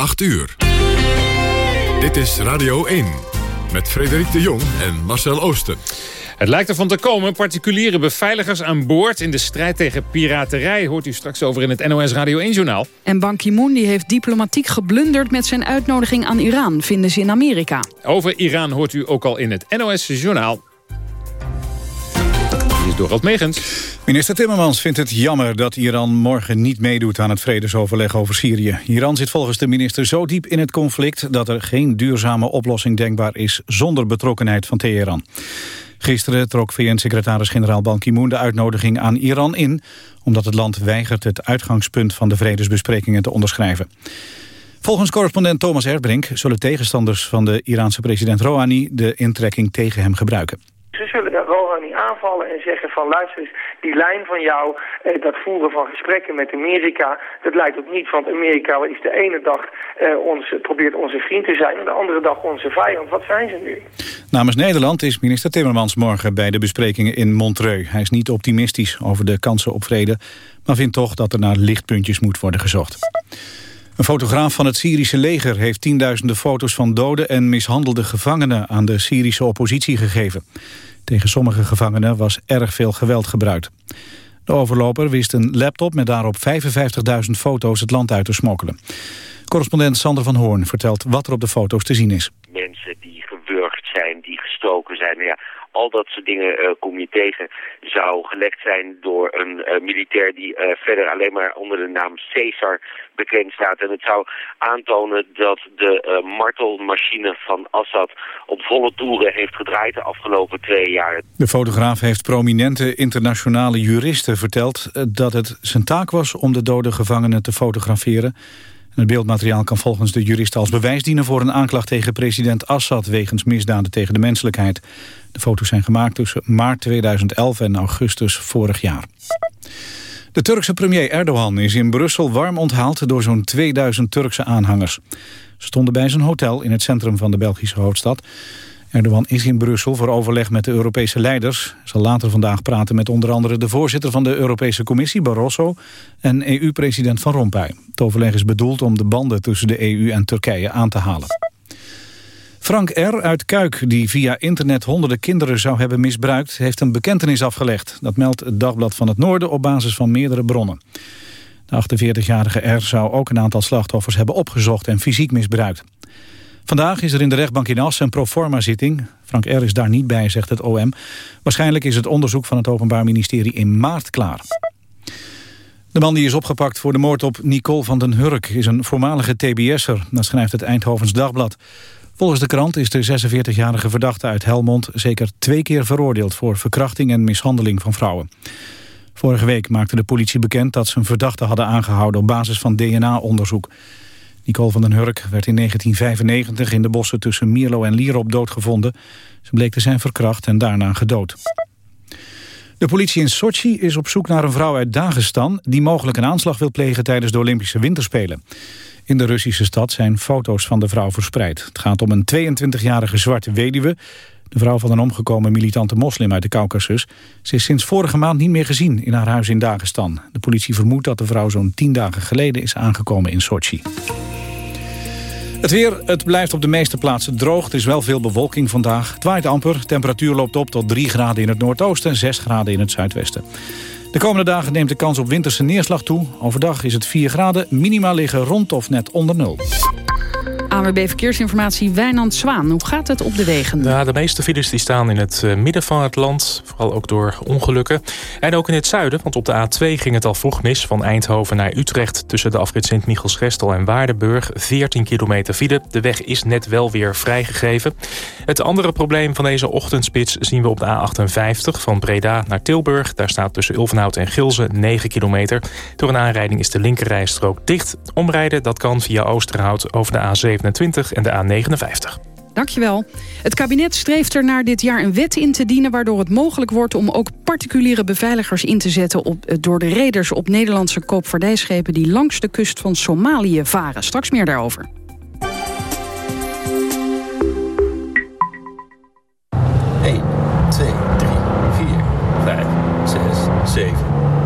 8 uur. Dit is Radio 1 met Frederik de Jong en Marcel Oosten. Het lijkt ervan te komen. Particuliere beveiligers aan boord in de strijd tegen piraterij... hoort u straks over in het NOS Radio 1-journaal. En Ban Ki-moon heeft diplomatiek geblunderd met zijn uitnodiging aan Iran... vinden ze in Amerika. Over Iran hoort u ook al in het NOS-journaal. Minister Timmermans vindt het jammer dat Iran morgen niet meedoet aan het vredesoverleg over Syrië. Iran zit volgens de minister zo diep in het conflict dat er geen duurzame oplossing denkbaar is zonder betrokkenheid van Teheran. Gisteren trok VN-secretaris-generaal Ban Ki-moon de uitnodiging aan Iran in... omdat het land weigert het uitgangspunt van de vredesbesprekingen te onderschrijven. Volgens correspondent Thomas Erdbrink zullen tegenstanders van de Iraanse president Rouhani de intrekking tegen hem gebruiken. Ze zullen Rouhani aanvallen en zeggen van luister eens, die lijn van jou, eh, dat voeren van gesprekken met Amerika, dat lijkt op niet. Want Amerika is de ene dag eh, probeert onze vriend te zijn en de andere dag onze vijand. Wat zijn ze nu? Namens Nederland is minister Timmermans morgen bij de besprekingen in Montreux. Hij is niet optimistisch over de kansen op vrede, maar vindt toch dat er naar lichtpuntjes moet worden gezocht. Een fotograaf van het Syrische leger heeft tienduizenden foto's van dode en mishandelde gevangenen aan de Syrische oppositie gegeven. Tegen sommige gevangenen was erg veel geweld gebruikt. De overloper wist een laptop met daarop 55.000 foto's het land uit te smokkelen. Correspondent Sander van Hoorn vertelt wat er op de foto's te zien is. Mensen die gewurgd zijn, die gestoken zijn. Nou ja, al dat soort dingen uh, kom je tegen. Zou gelekt zijn door een uh, militair die uh, verder alleen maar onder de naam Caesar bekend staat. En het zou aantonen dat de martelmachine van Assad op volle toeren heeft gedraaid de afgelopen twee jaar. De fotograaf heeft prominente internationale juristen verteld dat het zijn taak was om de dode gevangenen te fotograferen. Het beeldmateriaal kan volgens de juristen als bewijs dienen voor een aanklacht tegen president Assad wegens misdaden tegen de menselijkheid. De foto's zijn gemaakt tussen maart 2011 en augustus vorig jaar. De Turkse premier Erdogan is in Brussel warm onthaald door zo'n 2000 Turkse aanhangers. Ze stonden bij zijn hotel in het centrum van de Belgische hoofdstad. Erdogan is in Brussel voor overleg met de Europese leiders. Zal later vandaag praten met onder andere de voorzitter van de Europese Commissie, Barroso, en EU-president Van Rompuy. Het overleg is bedoeld om de banden tussen de EU en Turkije aan te halen. Frank R. uit Kuik, die via internet honderden kinderen zou hebben misbruikt... heeft een bekentenis afgelegd. Dat meldt het Dagblad van het Noorden op basis van meerdere bronnen. De 48-jarige R. zou ook een aantal slachtoffers hebben opgezocht en fysiek misbruikt. Vandaag is er in de rechtbank in Assen een proforma-zitting. Frank R. is daar niet bij, zegt het OM. Waarschijnlijk is het onderzoek van het Openbaar Ministerie in maart klaar. De man die is opgepakt voor de moord op Nicole van den Hurk... is een voormalige TBS'er, dat schrijft het Eindhovens Dagblad. Volgens de krant is de 46-jarige verdachte uit Helmond... zeker twee keer veroordeeld voor verkrachting en mishandeling van vrouwen. Vorige week maakte de politie bekend dat ze een verdachte hadden aangehouden... op basis van DNA-onderzoek. Nicole van den Hurk werd in 1995 in de bossen tussen Mierlo en Lierop doodgevonden. Ze bleek te zijn verkracht en daarna gedood. De politie in Sochi is op zoek naar een vrouw uit Dagestan... die mogelijk een aanslag wil plegen tijdens de Olympische Winterspelen. In de Russische stad zijn foto's van de vrouw verspreid. Het gaat om een 22-jarige zwarte weduwe... de vrouw van een omgekomen militante moslim uit de Caucasus. Ze is sinds vorige maand niet meer gezien in haar huis in Dagestan. De politie vermoedt dat de vrouw zo'n tien dagen geleden is aangekomen in Sochi. Het weer, het blijft op de meeste plaatsen droog. Er is wel veel bewolking vandaag. Het waait amper, temperatuur loopt op tot 3 graden in het noordoosten... en 6 graden in het zuidwesten. De komende dagen neemt de kans op winterse neerslag toe. Overdag is het 4 graden, minima liggen rond of net onder nul. ANWB Verkeersinformatie, Wijnand Zwaan. Hoe gaat het op de wegen? Ja, de meeste files die staan in het uh, midden van het land. Vooral ook door ongelukken. En ook in het zuiden, want op de A2 ging het al vroeg mis... van Eindhoven naar Utrecht tussen de afrit Sint-Michels-Gestel en Waardenburg. 14 kilometer file. De weg is net wel weer vrijgegeven. Het andere probleem van deze ochtendspits zien we op de A58... van Breda naar Tilburg. Daar staat tussen Ulvenhout en Gilze 9 kilometer. Door een aanrijding is de linkerrijstrook dicht. Omrijden dat kan via Oosterhout over de A7 en de A59. Dankjewel. Het kabinet streeft er naar dit jaar een wet in te dienen... waardoor het mogelijk wordt om ook particuliere beveiligers in te zetten... Op, eh, door de reders op Nederlandse koopvaardijschepen... die langs de kust van Somalië varen. Straks meer daarover. 1, 2, 3, 4, 5, 6, 7,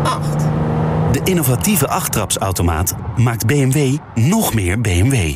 8. De innovatieve achttrapsautomaat maakt BMW nog meer BMW.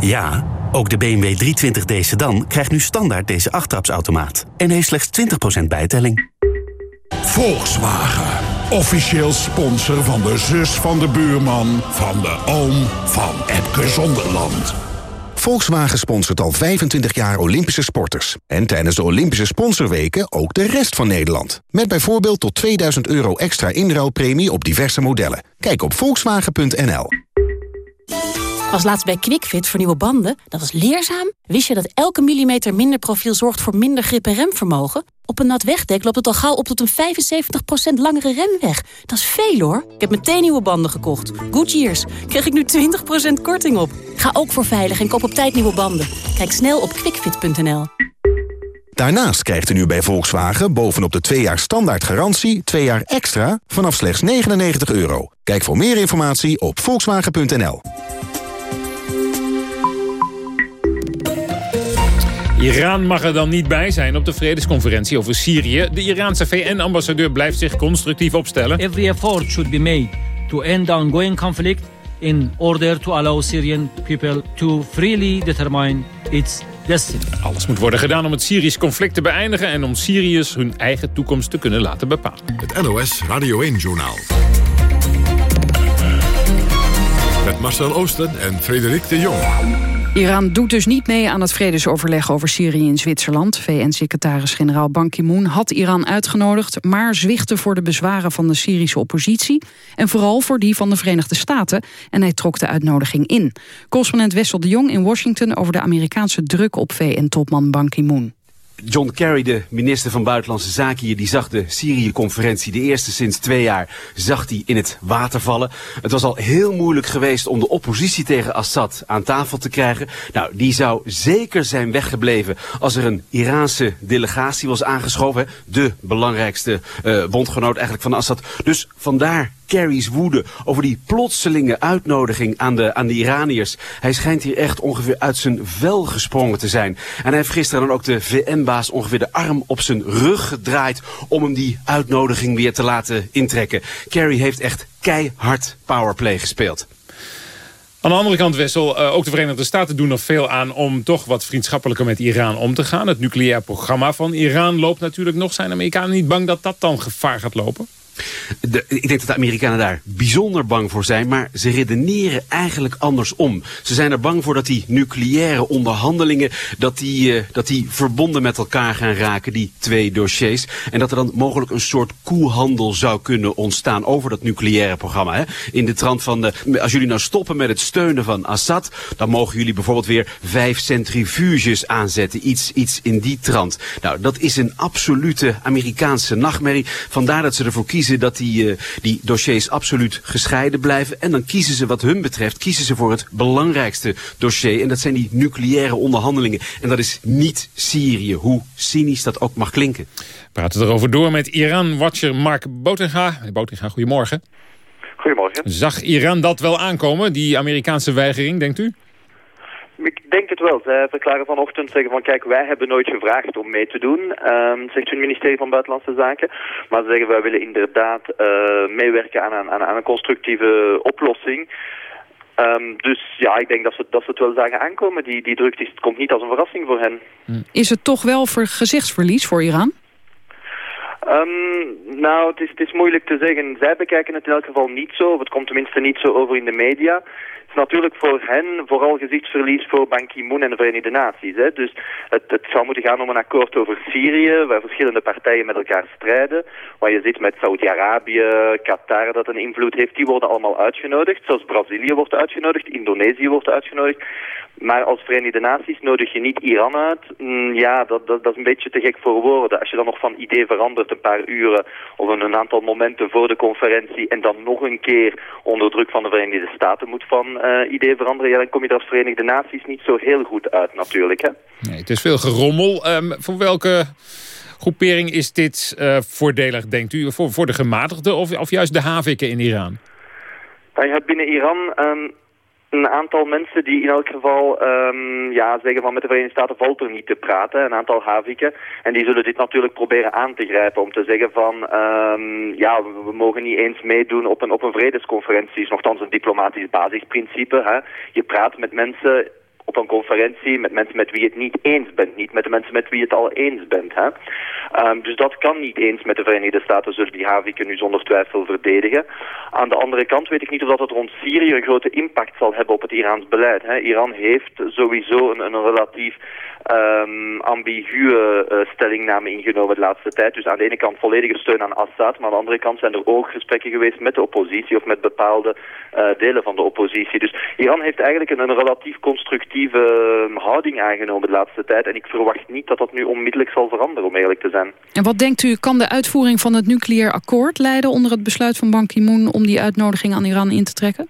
Ja, ook de BMW 320d sedan krijgt nu standaard deze achttrapsautomaat. En heeft slechts 20% bijtelling. Volkswagen. Officieel sponsor van de zus van de buurman... van de oom van Epke Zonderland. Volkswagen sponsort al 25 jaar Olympische sporters. En tijdens de Olympische sponsorweken ook de rest van Nederland. Met bijvoorbeeld tot 2000 euro extra inruilpremie op diverse modellen. Kijk op volkswagen.nl. was laatst bij QuickFit voor nieuwe banden. Dat was leerzaam. Wist je dat elke millimeter minder profiel zorgt voor minder grip en remvermogen? Op een nat wegdek loopt het al gauw op tot een 75% langere remweg. Dat is veel hoor. Ik heb meteen nieuwe banden gekocht. Goodyears. Krijg ik nu 20% korting op. Ga ook voor veilig en koop op tijd nieuwe banden. Kijk snel op quickfit.nl. Daarnaast krijgt u nu bij Volkswagen bovenop de 2 jaar standaard garantie... 2 jaar extra vanaf slechts 99 euro. Kijk voor meer informatie op volkswagen.nl. Iran mag er dan niet bij zijn op de vredesconferentie over Syrië. De Iraanse VN-ambassadeur blijft zich constructief opstellen. Every effort should be made to end the ongoing conflict in order to allow Syrian people to freely determine its destiny. Alles moet worden gedaan om het Syrisch conflict te beëindigen... en om Syriërs hun eigen toekomst te kunnen laten bepalen. Het NOS Radio 1-journaal. Met Marcel Oosten en Frederik de Jong. Iran doet dus niet mee aan het vredesoverleg over Syrië in Zwitserland. VN-secretaris-generaal Ban Ki-moon had Iran uitgenodigd... maar zwichtte voor de bezwaren van de Syrische oppositie... en vooral voor die van de Verenigde Staten. En hij trok de uitnodiging in. Correspondent Wessel de Jong in Washington... over de Amerikaanse druk op VN-topman Ban Ki-moon. John Kerry, de minister van Buitenlandse Zaken hier, die zag de Syrië-conferentie, de eerste sinds twee jaar, zag hij in het water vallen. Het was al heel moeilijk geweest om de oppositie tegen Assad aan tafel te krijgen. Nou, die zou zeker zijn weggebleven als er een Iraanse delegatie was aangeschoven. De belangrijkste uh, bondgenoot eigenlijk van Assad. Dus vandaar Kerry's woede over die plotselinge uitnodiging aan de, aan de Iraniërs. Hij schijnt hier echt ongeveer uit zijn vel gesprongen te zijn. En hij heeft gisteren dan ook de VN-baas ongeveer de arm op zijn rug gedraaid... om hem die uitnodiging weer te laten intrekken. Kerry heeft echt keihard powerplay gespeeld. Aan de andere kant, Wessel, uh, ook de Verenigde Staten doen er veel aan... om toch wat vriendschappelijker met Iran om te gaan. Het nucleair programma van Iran loopt natuurlijk nog. Zijn Amerikanen niet bang dat dat dan gevaar gaat lopen? Ik denk dat de Amerikanen daar bijzonder bang voor zijn, maar ze redeneren eigenlijk andersom. Ze zijn er bang voor dat die nucleaire onderhandelingen, dat die, uh, dat die verbonden met elkaar gaan raken, die twee dossiers. En dat er dan mogelijk een soort koehandel zou kunnen ontstaan over dat nucleaire programma. Hè? In de trant van, de, als jullie nou stoppen met het steunen van Assad, dan mogen jullie bijvoorbeeld weer vijf centrifuges aanzetten. Iets, iets in die trant. Nou, dat is een absolute Amerikaanse nachtmerrie. Vandaar dat ze ervoor kiezen dat die, uh, die dossiers absoluut gescheiden blijven. En dan kiezen ze wat hun betreft, kiezen ze voor het belangrijkste dossier. En dat zijn die nucleaire onderhandelingen. En dat is niet Syrië, hoe cynisch dat ook mag klinken. We praten erover door met Iran-watcher Mark Botinga. Botinga, goedemorgen. Goedemorgen. Zag Iran dat wel aankomen, die Amerikaanse weigering, denkt u? Ik denk het wel. Ze verklaren vanochtend zeggen van kijk, wij hebben nooit gevraagd om mee te doen, um, zegt hun ministerie van Buitenlandse Zaken. Maar ze zeggen wij willen inderdaad uh, meewerken aan, aan, aan, een constructieve oplossing. Um, dus ja, ik denk dat ze, dat ze het wel zagen aankomen. Die, die druk die, komt niet als een verrassing voor hen. Is het toch wel voor gezichtsverlies voor Iran? Um, nou, het is, het is moeilijk te zeggen. Zij bekijken het in elk geval niet zo, het komt tenminste niet zo over in de media. Natuurlijk voor hen vooral gezichtsverlies voor Ban Ki-moon en de Verenigde Naties. Hè. Dus het, het zou moeten gaan om een akkoord over Syrië, waar verschillende partijen met elkaar strijden. Waar je ziet met Saudi-Arabië, Qatar dat een invloed heeft, die worden allemaal uitgenodigd. Zelfs Brazilië wordt uitgenodigd, Indonesië wordt uitgenodigd. Maar als Verenigde Naties nodig je niet Iran uit. Mm, ja, dat, dat, dat, is een beetje te gek voor woorden. Als je dan nog van idee verandert een paar uren of een, aantal momenten voor de conferentie en dan nog een keer onder druk van de Verenigde Staten moet van uh, idee veranderen, ja, dan kom je er als Verenigde Naties niet zo heel goed uit natuurlijk. Hè? Nee, het is veel gerommel. Um, voor welke groepering is dit uh, voordelig, denkt u? Voor, voor de gematigden of, of juist de haviken in Iran? Nou, je hebt binnen Iran... Um, een aantal mensen die in elk geval um, ja, zeggen van met de Verenigde Staten valt er niet te praten. Een aantal haviken. En die zullen dit natuurlijk proberen aan te grijpen om te zeggen van um, ja, we, mogen niet eens meedoen op een, op een vredesconferentie. is nogthans een diplomatisch basisprincipe. Hè. Je praat met mensen op een conferentie met mensen met wie je het niet eens bent. Niet met de mensen met wie je het al eens bent. Hè? Um, dus dat kan niet eens met de Verenigde Staten, zullen die haviken nu zonder twijfel verdedigen. Aan de andere kant weet ik niet of dat het rond Syrië een grote impact zal hebben op het Iraans beleid. Hè? Iran heeft sowieso een, een relatief um, ambiguë uh, stellingname ingenomen de laatste tijd. Dus aan de ene kant volledige steun aan Assad, maar aan de andere kant zijn er ook gesprekken geweest met de oppositie of met bepaalde uh, delen van de oppositie. Dus Iran heeft eigenlijk een, relatief constructieve uh, houding aangenomen de laatste tijd. En ik verwacht niet dat dat nu onmiddellijk zal veranderen, om eerlijk te zijn. En wat denkt u, kan de uitvoering van het nucleair akkoord leiden onder het besluit van Ban Ki-moon om die uitnodiging aan Iran in te trekken?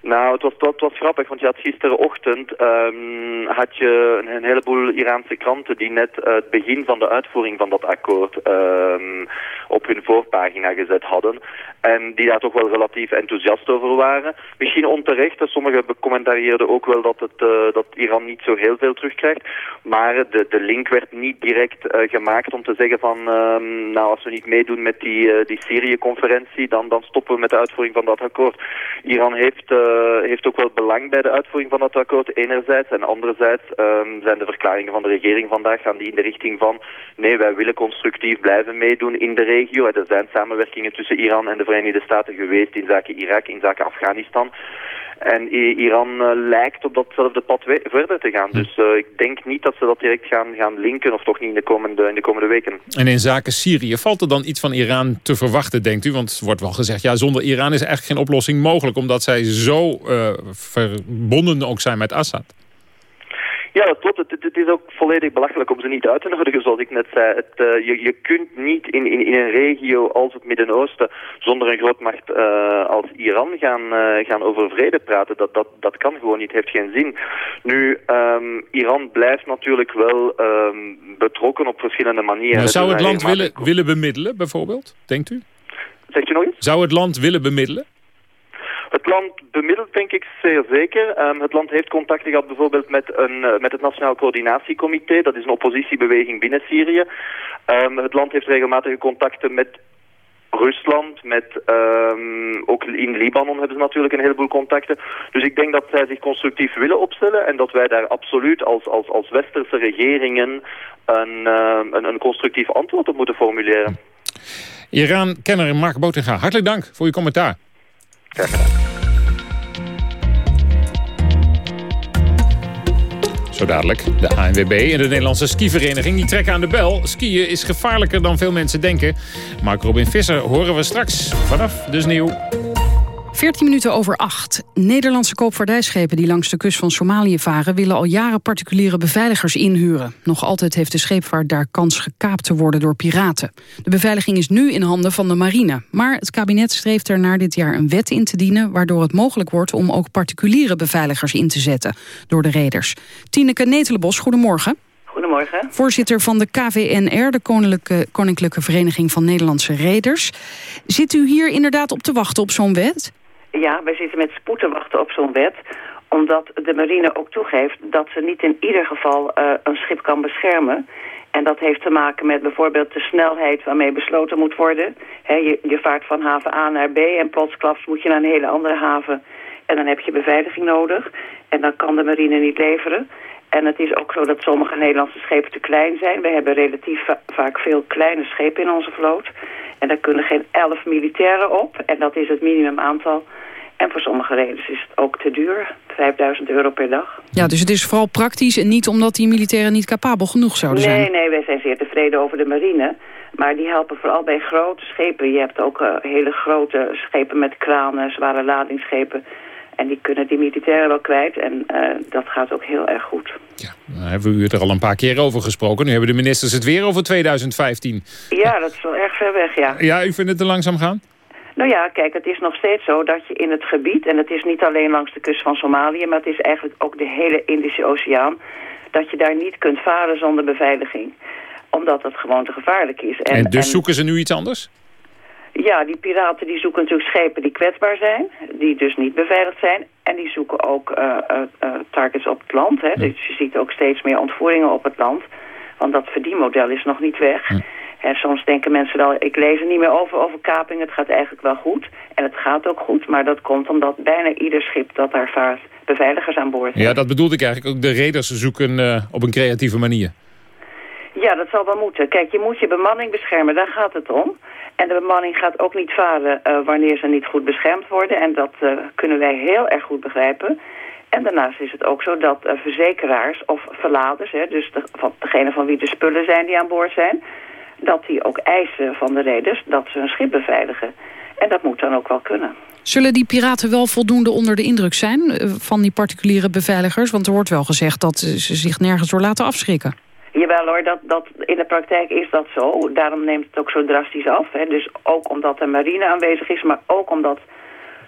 Nou, het was, grappig, want je had gisterenochtend um, had je een, heleboel Iraanse kranten die net het begin van de uitvoering van dat akkoord um, op hun voorpagina gezet hadden. En die daar toch wel relatief enthousiast over waren. Misschien onterecht, sommigen becommentarieerden ook wel dat, het, uh, dat Iran niet zo heel veel terugkrijgt. Maar de, de link werd niet direct uh, gemaakt om te zeggen van, um, nou als we niet meedoen met die, die Syrië-conferentie, dan, dan stoppen we met de uitvoering van dat akkoord. Iran heeft heeft ook wel belang bij de uitvoering van dat akkoord enerzijds. En anderzijds um, zijn de verklaringen van de regering vandaag gaan die in de richting van nee, wij willen constructief blijven meedoen in de regio. Er zijn samenwerkingen tussen Iran en de Verenigde Staten geweest in zaken Irak, in zaken Afghanistan. En Iran uh, lijkt op datzelfde pad verder te gaan. Hm. Dus uh, ik denk niet dat ze dat direct gaan, gaan linken, of toch niet in de, komende, in de komende weken. En in zaken Syrië, valt er dan iets van Iran te verwachten, denkt u? Want er wordt wel gezegd, ja, zonder Iran is eigenlijk geen oplossing mogelijk... omdat zij zo uh, verbonden ook zijn met Assad. Ja, dat klopt. Het, het, is ook volledig belachelijk om ze niet uit te nodigen, zoals ik net zei. Het, uh, je, je kunt niet in, in, in een regio als het Midden-Oosten zonder een grootmacht uh, als Iran gaan, uh, gaan over vrede praten. Dat, dat, dat kan gewoon niet, heeft geen zin. Nu, um, Iran blijft natuurlijk wel um, betrokken op verschillende manieren. Maar zou het land willen, willen bemiddelen, bijvoorbeeld, denkt u? Zegt u nog eens? Zou het land willen bemiddelen? Het land bemiddelt denk ik zeer zeker. Um, het land heeft contacten gehad bijvoorbeeld met, een, uh, met het Nationaal Coördinatiecomité. Dat is een oppositiebeweging binnen Syrië. Um, het land heeft regelmatige contacten met Rusland, met um, ook in Libanon hebben ze natuurlijk een heleboel contacten. Dus ik denk dat zij zich constructief willen opstellen en dat wij daar absoluut als, als, als westerse regeringen een, een, een constructief antwoord op moeten formuleren. Iran-kenner Mark Botenga, hartelijk dank voor uw commentaar. Zo dadelijk. De ANWB en de Nederlandse skivereniging die trekken aan de bel. Skiën is gevaarlijker dan veel mensen denken. Mark Robin Visser horen we straks vanaf de sneeuw. 14 minuten over 8. Nederlandse koopvaardijschepen die langs de kust van Somalië varen... willen al jaren particuliere beveiligers inhuren. Nog altijd heeft de scheepvaart daar kans gekaapt te worden door piraten. De beveiliging is nu in handen van de marine. Maar het kabinet streeft er naar dit jaar een wet in te dienen... waardoor het mogelijk wordt om ook particuliere beveiligers in te zetten... door de reders. Tineke Netelenbos, goedemorgen. Goedemorgen. Voorzitter van de KVNR, de Koninklijke, Koninklijke Vereniging van Nederlandse Reders. Zit u hier inderdaad op te wachten op zo'n wet? Ja, wij zitten met spoed te wachten op zo'n wet omdat de marine ook toegeeft dat ze niet in ieder geval uh, een schip kan beschermen. En dat heeft te maken met bijvoorbeeld de snelheid waarmee besloten moet worden. Je, je, vaart van haven A naar B en plotsklaps moet je naar een hele andere haven. En dan heb je beveiliging nodig. En dan kan de marine niet leveren. En het is ook zo dat sommige Nederlandse schepen te klein zijn. We hebben relatief vaak veel kleine schepen in onze vloot. En daar kunnen geen elf militairen op. En dat is het minimumaantal. En voor sommige redenen is het ook te duur. 5000 euro per dag. Ja, dus het is vooral praktisch en niet omdat die militairen niet capabel genoeg zouden zijn. Nee, nee, wij zijn zeer tevreden over de marine. Maar die helpen vooral bij grote schepen. Je hebt ook uh, hele grote schepen met kranen, zware ladingsschepen. En die kunnen die militairen wel kwijt. En uh, dat gaat ook heel erg goed. Ja, nou hebben we u er al een paar keer over gesproken. Nu hebben de ministers het weer over 2015. Ja, dat is wel erg ver weg, ja. Ja, u vindt het te langzaam gaan? Nou ja, kijk, het is nog steeds zo dat je in het gebied... en het is niet alleen langs de kust van Somalië... maar het is eigenlijk ook de hele Indische Oceaan... dat je daar niet kunt varen zonder beveiliging. Omdat het gewoon te gevaarlijk is. En, en dus zoeken ze nu iets anders? Ja, die piraten die zoeken natuurlijk schepen die kwetsbaar zijn. Die dus niet beveiligd zijn. En die zoeken ook uh, uh, targets op het land. Hè. Dus je ziet ook steeds meer ontvoeringen op het land. Want dat verdienmodel is nog niet weg. En soms denken mensen wel, ik lees er niet meer over, over kaping. Het gaat eigenlijk wel goed. En het gaat ook goed. Maar dat komt omdat bijna ieder schip dat daar vaart beveiligers aan boord heeft. Ja, dat bedoelde ik eigenlijk. Ook de reders zoeken op een creatieve manier. Ja, dat zal wel moeten. Kijk, je moet je bemanning beschermen. Daar gaat het om. En de bemanning gaat ook niet varen uh, wanneer ze niet goed beschermd worden. En dat uh, kunnen wij heel erg goed begrijpen. En daarnaast is het ook zo dat verzekeraars of verladers... Hè, dus de, van, degene van wie de spullen zijn die aan boord zijn... dat die ook eisen van de reders dat ze hun schip beveiligen. En dat moet dan ook wel kunnen. Zullen die piraten wel voldoende onder de indruk zijn van die particuliere beveiligers? Want er wordt wel gezegd dat ze zich nergens door laten afschrikken. Jawel hoor, dat, dat, in de praktijk is dat zo. Daarom neemt het ook zo drastisch af. Hè. Dus ook omdat de marine aanwezig is, maar ook omdat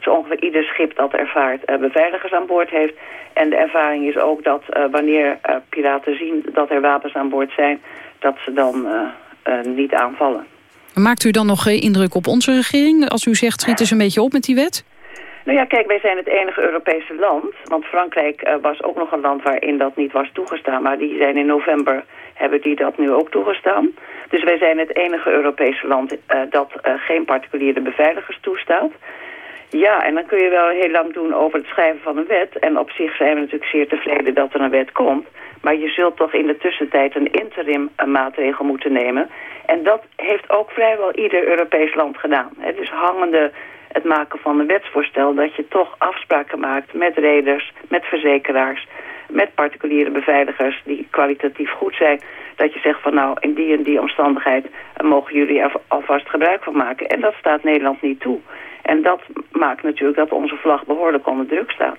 zo ongeveer ieder schip dat ervaart uh, beveiligers aan boord heeft. En de ervaring is ook dat uh, wanneer uh, piraten zien dat er wapens aan boord zijn, dat ze dan niet aanvallen. Maakt u dan nog indruk op onze regering als u zegt schiet eens een beetje op met die wet? Nou ja, kijk, wij zijn het enige Europese land. Want Frankrijk uh, was ook nog een land waarin dat niet was toegestaan. Maar die zijn in november, hebben die dat nu ook toegestaan. Dus wij zijn het enige Europese land uh, dat uh, geen particuliere beveiligers toestaat. Ja, en dan kun je wel heel lang doen over het schrijven van een wet. En op zich zijn we natuurlijk zeer tevreden dat er een wet komt. Maar je zult toch in de tussentijd een interim maatregel moeten nemen. En dat heeft ook vrijwel ieder Europees land gedaan. Hè. Dus hangende het maken van een wetsvoorstel... dat je toch afspraken maakt met reders, met verzekeraars... met particuliere beveiligers die kwalitatief goed zijn... dat je zegt van nou, in die en die omstandigheid... mogen jullie er alvast gebruik van maken. En dat staat Nederland niet toe. En dat maakt natuurlijk dat onze vlag behoorlijk onder druk staat.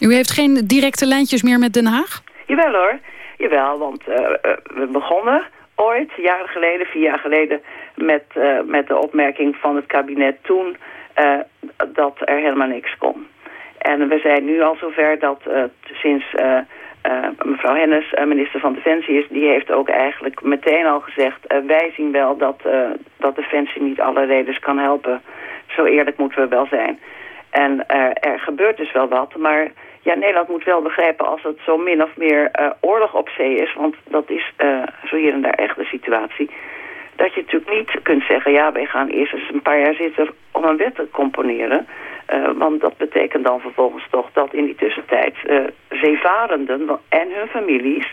U heeft geen directe lijntjes meer met Den Haag? Jawel hoor. Jawel, want uh, we begonnen ooit, jaren geleden, vier jaar geleden... met, uh, met de opmerking van het kabinet toen uh, dat er helemaal niks kon. En we zijn nu al zover dat sinds mevrouw Hennis minister van Defensie is... die heeft ook eigenlijk meteen al gezegd... wij zien wel dat, dat Defensie niet alle reders kan helpen. Zo eerlijk moeten we wel zijn. En er gebeurt dus wel wat, maar... Ja, Nederland moet wel begrijpen als het zo min of meer oorlog op zee is... want dat is zo hier en daar echt de situatie dat je natuurlijk niet kunt zeggen... ja, wij gaan eerst eens een paar jaar zitten om een wet te componeren. Uh, want dat betekent dan vervolgens toch dat in die tussentijd... Uh, zeevarenden en hun families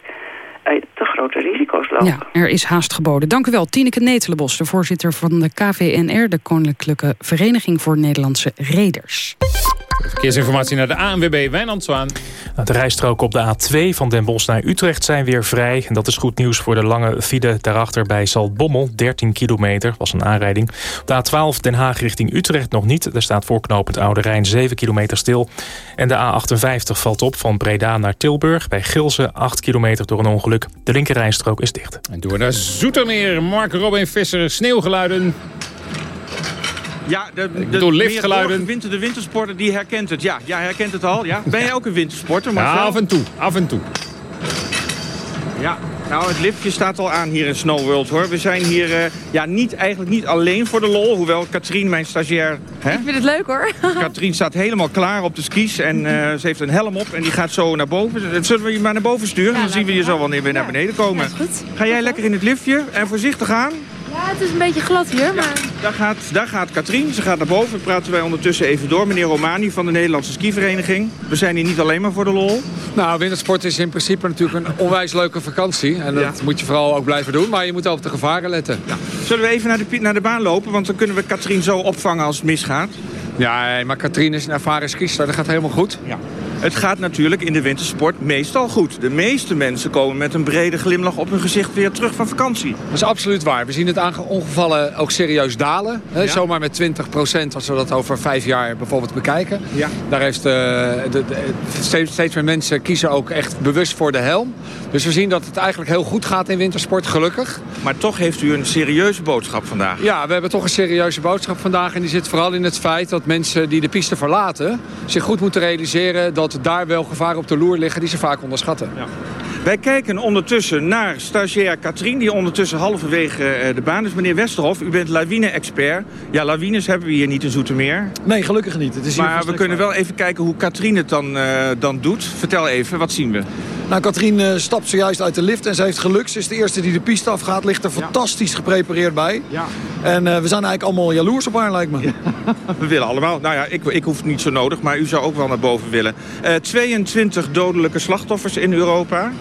uh, te grote risico's lopen. Ja, er is haast geboden. Dank u wel, Tineke Netelenbos, de voorzitter van de KVNR... de Koninklijke Vereniging voor Nederlandse Reders. Verkeersinformatie naar de ANWB Wijnand Zwaan. De rijstroken op de A2 van Den Bosch naar Utrecht zijn weer vrij. En dat is goed nieuws voor de lange file daarachter bij Zaltbommel. 13 kilometer was een aanrijding. Op de A12 Den Haag richting Utrecht nog niet. Er staat voorknopend Oude Rijn 7 kilometer stil. En de A58 valt op van Breda naar Tilburg. Bij Gilze 8 kilometer door een ongeluk. De linkerrijstrook is dicht. En door naar Zoetermeer. Mark Robin Visser, sneeuwgeluiden. Ja, de, de, Door liftgeluiden. Winter, de wintersporter die herkent het. Ja, jij herkent het al. Ja. Ben jij ook een wintersporter? Ja, af en toe. Af en toe. Ja, nou het liftje staat al aan hier in Snow World hoor. We zijn hier uh, ja, niet, eigenlijk niet alleen voor de lol. Hoewel Katrien, mijn stagiair... Hè? Ik vind het leuk hoor. Katrien staat helemaal klaar op de skis. En uh, ze heeft een helm op en die gaat zo naar boven. Zullen we je maar naar boven sturen? Ja, Dan zien we je zo wel weer naar beneden komen. Ja, goed. Ga jij lekker in het liftje en voorzichtig aan? Ja, het is een beetje glad hier, maar... Daar gaat, daar gaat Katrien, ze gaat naar boven. Praten wij ondertussen even door. Meneer Romani van de Nederlandse skivereniging. We zijn hier niet alleen maar voor de lol. Nou, wintersport is in principe natuurlijk een onwijs leuke vakantie. En dat moet je vooral ook blijven doen. Maar je moet op de gevaren letten. Ja. Zullen we even naar de, naar de baan lopen? Want dan kunnen we Katrien zo opvangen als het misgaat. Ja, maar Katrien is een ervaren skister. Dat gaat helemaal goed. Ja. Het gaat natuurlijk in de wintersport meestal goed. De meeste mensen komen met een brede glimlach op hun gezicht weer terug van vakantie. Dat is absoluut waar. We zien het aantal ongevallen ook serieus dalen. Hè? Zomaar met 20 procent als we dat over vijf jaar bijvoorbeeld bekijken. Ja. Daar heeft de, de, steeds, steeds meer mensen kiezen ook echt bewust voor de helm. Dus we zien dat het eigenlijk heel goed gaat in wintersport, gelukkig. Maar toch heeft u een serieuze boodschap vandaag. Ja, we hebben toch een serieuze boodschap vandaag. En die zit vooral in het feit dat mensen die de piste verlaten... zich goed moeten realiseren dat daar wel gevaren op de loer liggen die ze vaak onderschatten. Ja. Wij kijken ondertussen naar stagiair Katrien, die ondertussen halverwege eh, de baan is. Meneer Westerhof, u bent lawine-expert. Ja, lawines hebben we hier niet in Zoetermeer. Nee, gelukkig niet. Het is maar we kunnen wel even kijken hoe Katrien het dan, uh, dan doet. Vertel even, wat zien we? Nou, Katrien uh, stapt zojuist uit de lift en ze heeft geluk. Ze is de eerste die de piste afgaat, ligt er fantastisch geprepareerd bij. Ja. En uh, we zijn eigenlijk allemaal jaloers op haar, lijkt me. Ja. we willen allemaal. Nou ja, ik, ik hoef het niet zo nodig, maar u zou ook wel naar boven willen. Uh, 22 dodelijke slachtoffers in Europa.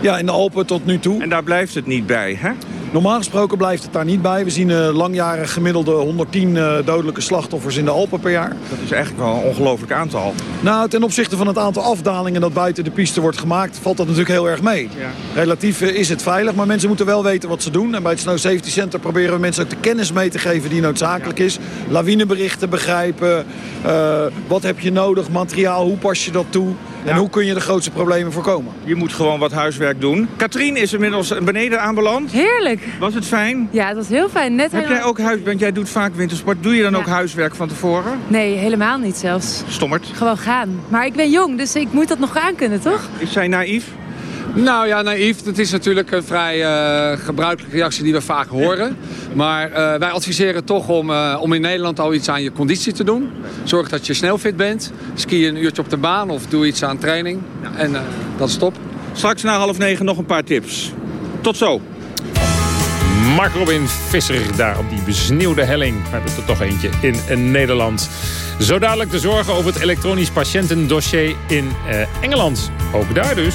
Ja, in de Alpen tot nu toe. En daar blijft het niet bij, hè? Normaal gesproken blijft het daar niet bij. We zien uh, langjarig gemiddelde 110 uh, dodelijke slachtoffers in de Alpen per jaar. Dat is eigenlijk wel een ongelooflijk aantal. Nou, ten opzichte van het aantal afdalingen dat buiten de piste wordt gemaakt... valt dat natuurlijk heel erg mee. Ja. Relatief uh, is het veilig, maar mensen moeten wel weten wat ze doen. En bij het Snow Safety Center proberen we mensen ook de kennis mee te geven die noodzakelijk ja. is. Lawineberichten begrijpen. wat heb je nodig? Materiaal, hoe pas je dat toe? En ja. hoe kun je de grootste problemen voorkomen? Je moet gewoon wat huiswerk doen. Katrien is inmiddels beneden aanbeland. Heerlijk. Was het fijn? Ja, het was heel fijn. Net Heb jij ook huis, want jij doet vaak wintersport. Doe je dan ja. ook huiswerk van tevoren? Nee, helemaal niet zelfs. Stommerd? Gewoon gaan. Maar ik ben jong, dus ik moet dat nog aankunnen, toch? Is zij naïef? Nou ja, naïef. Dat is natuurlijk een vrij uh, gebruikelijke reactie die we vaak horen. Maar uh, wij adviseren toch om, uh, om in Nederland al iets aan je conditie te doen. Zorg dat je snel fit bent. Ski een uurtje op de baan of doe iets aan training. En dat is top. Straks na half negen nog een paar tips. Tot zo. Mark Robin Visser daar op die besneeuwde helling. Maar dat er toch eentje in, in Nederland. Zo dadelijk de zorgen over het elektronisch patiëntendossier in Engeland. Ook daar dus.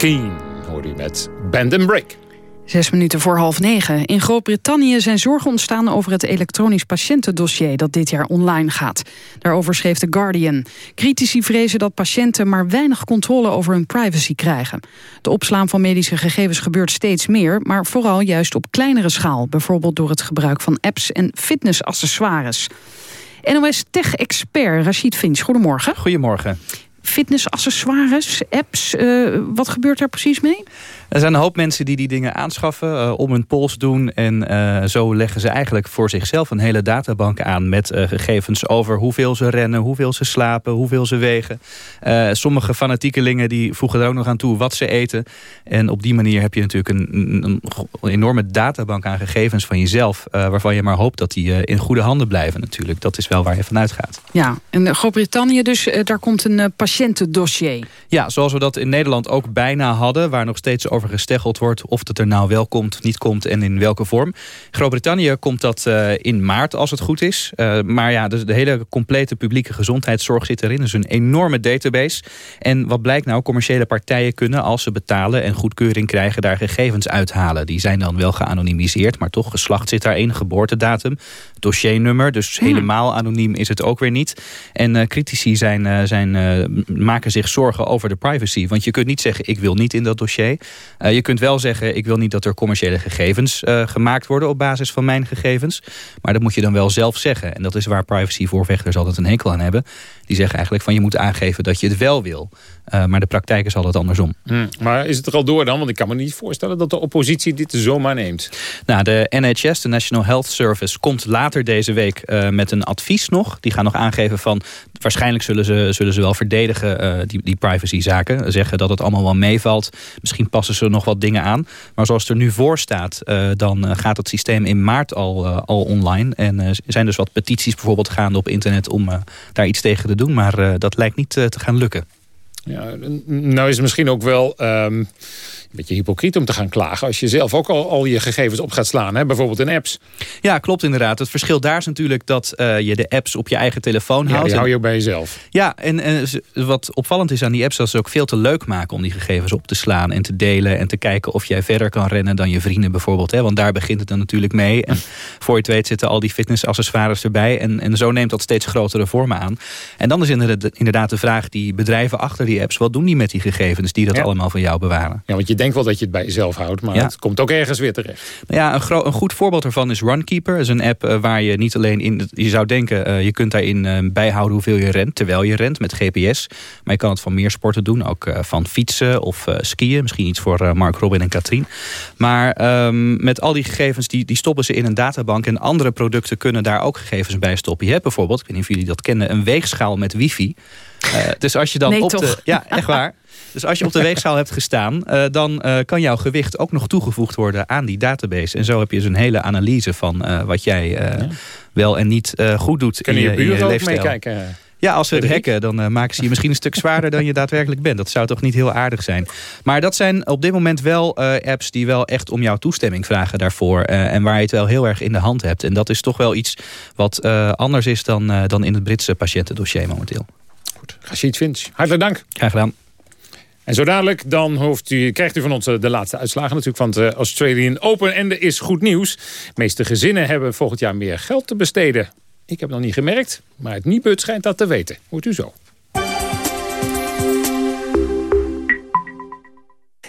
Keen hoorde u met Band and Break. Zes minuten voor half negen. In Groot-Brittannië zijn zorgen ontstaan over het elektronisch patiëntendossier dat dit jaar online gaat. Daarover schreef The Guardian. Critici vrezen dat patiënten maar weinig controle over hun privacy krijgen. De opslaan van medische gegevens gebeurt steeds meer, maar vooral juist op kleinere schaal. Bijvoorbeeld door het gebruik van apps en fitnessaccessoires. NOS Tech-expert Rachid Finch, goedemorgen. Goedemorgen. Fitnessaccessoires, apps, uh, wat gebeurt daar precies mee? Er zijn een hoop mensen die die dingen aanschaffen, uh, om hun pols doen. En uh, zo leggen ze eigenlijk voor zichzelf een hele databank aan... met gegevens over hoeveel ze rennen, hoeveel ze slapen, hoeveel ze wegen. sommige fanatiekelingen die voegen er ook nog aan toe wat ze eten. En op die manier heb je natuurlijk een, een, een enorme databank aan gegevens van jezelf... waarvan je maar hoopt dat die in goede handen blijven natuurlijk. Dat is wel waar je vanuit gaat. Ja, en Groot-Brittannië dus, daar komt een Ja, zoals we dat in Nederland ook bijna hadden... waar nog steeds over gesteggeld wordt of het er nou wel komt, niet komt en in welke vorm. Groot-Brittannië komt dat uh, in maart als het goed is. Uh, maar ja, de, de, hele complete publieke gezondheidszorg zit erin. Dus een enorme database. En wat blijkt nou, commerciële partijen kunnen als ze betalen en goedkeuring krijgen daar gegevens uithalen. Die zijn dan wel geanonimiseerd, maar toch geslacht zit daarin, geboortedatum, dossiernummer. Dus hmm. helemaal anoniem is het ook weer niet. En uh, critici zijn, zijn, maken zich zorgen over de privacy. Want je kunt niet zeggen, ik wil niet in dat dossier. Je kunt wel zeggen, ik wil niet dat er commerciële gegevens gemaakt worden op basis van mijn gegevens. Maar dat moet je dan wel zelf zeggen. En dat is waar privacyvoorvechters altijd een hekel aan hebben. Die zeggen eigenlijk van je moet aangeven dat je het wel wil. Uh, maar de praktijk is altijd andersom. Hmm, maar is het er al door dan? Want ik kan me niet voorstellen dat de oppositie dit zomaar neemt. Nou, de NHS, de National Health Service, komt later deze week uh, met een advies nog. Die gaan nog aangeven van, waarschijnlijk zullen ze, zullen ze wel verdedigen uh, die, die privacyzaken. Zeggen dat het allemaal wel meevalt. Misschien passen ze nog wat dingen aan. Maar zoals het er nu voor staat, dan gaat het systeem in maart al, al online. En zijn dus wat petities bijvoorbeeld gaande op internet om daar iets tegen te doen. Maar dat lijkt niet te gaan lukken. Ja, nou is misschien ook wel een beetje hypocriet om te gaan klagen... als je zelf ook al, al je gegevens op gaat slaan, hè? bijvoorbeeld in apps. Ja, klopt inderdaad. Het verschil daar is natuurlijk dat uh, je de apps op je eigen telefoon houdt. Ja, die hou je ook bij jezelf. Ja, en, en wat opvallend is aan die apps... dat ze ook veel te leuk maken om die gegevens op te slaan... en te delen en te kijken of jij verder kan rennen dan je vrienden bijvoorbeeld. Hè? Want daar begint het dan natuurlijk mee. En voor je het weet zitten al die fitnessaccessoires erbij. En, en zo neemt dat steeds grotere vormen aan. En dan is inderdaad de vraag die bedrijven achter die apps... wat doen die met die gegevens die dat ja. allemaal van jou bewaren? Ja, want je denkt wel dat je het bij jezelf houdt, maar Ja. het komt ook ergens weer terecht. Nou ja, een, een goed voorbeeld ervan is Runkeeper. Dat is een app eh, waar je niet alleen in... Je zou denken, eh, je kunt daarin eh, bijhouden hoeveel je rent... terwijl je rent met GPS. Maar je kan het van meer sporten doen. Ook van fietsen of skiën. Misschien iets voor Mark Robin en Katrien. Maar ehm, met al die gegevens, die, die stoppen ze in een databank... en andere producten kunnen daar ook gegevens bij stoppen. Je hebt bijvoorbeeld, ik weet niet of jullie dat kennen... een weegschaal met wifi. Eh, dus als je dan Nee, op toch? de... Ja, echt waar. Dus als je op de weegschaal hebt gestaan... eh, dan eh, kan jouw gewicht ook nog toegevoegd worden aan die database. En zo heb je dus een hele analyse van eh, wat jij eh, wel en niet eh, goed doet Kunnen in je je, in je buren ook leefstijl. meekijken? Ja, als ze het hacken, dan maken ze je misschien een stuk zwaarder dan je daadwerkelijk bent. Dat zou toch niet heel aardig zijn. Maar dat zijn op dit moment wel eh, apps die wel echt om jouw toestemming vragen daarvoor. eh, en waar je het wel heel erg in de hand hebt. En dat is toch wel iets wat eh, anders is dan, eh, dan in het Britse patiëntendossier momenteel. Rashid Finch, hartelijk dank. Graag gedaan. En zo dadelijk dan hoeft u, krijgt u van ons eh, de laatste uitslagen natuurlijk van het eh, Australian Open. En er is goed nieuws. De meeste gezinnen hebben volgend jaar meer geld te besteden. Ik heb het nog niet gemerkt, maar het Nibud schijnt dat te weten. Hoort u zo.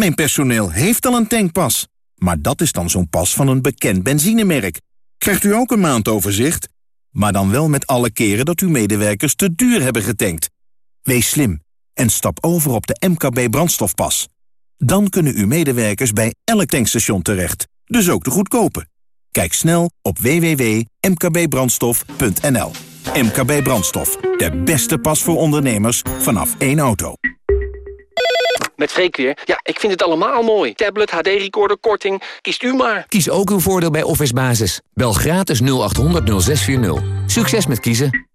mijn personeel heeft al een tankpas. Maar dat is dan zo'n pas van een bekend benzinemerk. Krijgt u ook een maandoverzicht? Maar dan wel met alle keren dat uw medewerkers te duur hebben getankt. Wees slim en stap over op de MKB brandstofpas. Dan kunnen uw medewerkers bij elk tankstation terecht. Dus ook de goedkope. Kijk snel op www.mkbbrandstof.nl MKB Brandstof, de beste pas voor ondernemers vanaf één auto. Met Freek weer. Ja, ik vind het allemaal mooi. Tablet, HD-recorder, korting. Kiest u maar. Kies ook uw voordeel bij Office Basis. Bel gratis 0800 0640. Succes met kiezen.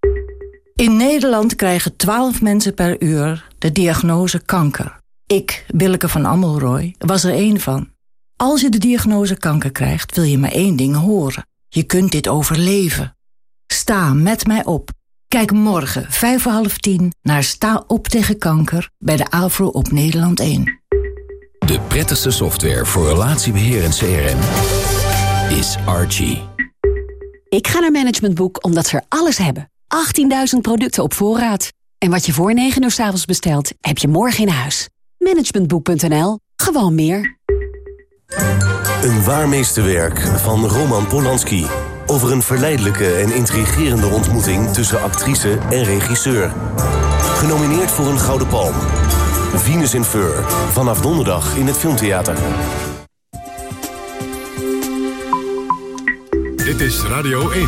In Nederland krijgen 12 mensen per uur de diagnose kanker. Ik, Willeke van Ammelrooy, was er één van. Als je de diagnose kanker krijgt, wil je maar één ding horen. Je kunt dit overleven. Sta met mij op. Kijk morgen, vijf voor half tien, naar Sta op tegen kanker... bij de AVRO op Nederland 1. De prettigste software voor relatiebeheer en CRM is Archie. Ik ga naar Management Boek omdat ze er alles hebben. 18.000 producten op voorraad. En wat je voor 9 uur s avonds bestelt, heb je morgen in huis. Managementboek.nl. Gewoon meer. Een waar meesterwerk van Roman Polanski. Over een verleidelijke en intrigerende ontmoeting tussen actrice en regisseur. Genomineerd voor een Gouden Palm. Venus in Fur. Vanaf donderdag in het Filmtheater. Dit is Radio 1.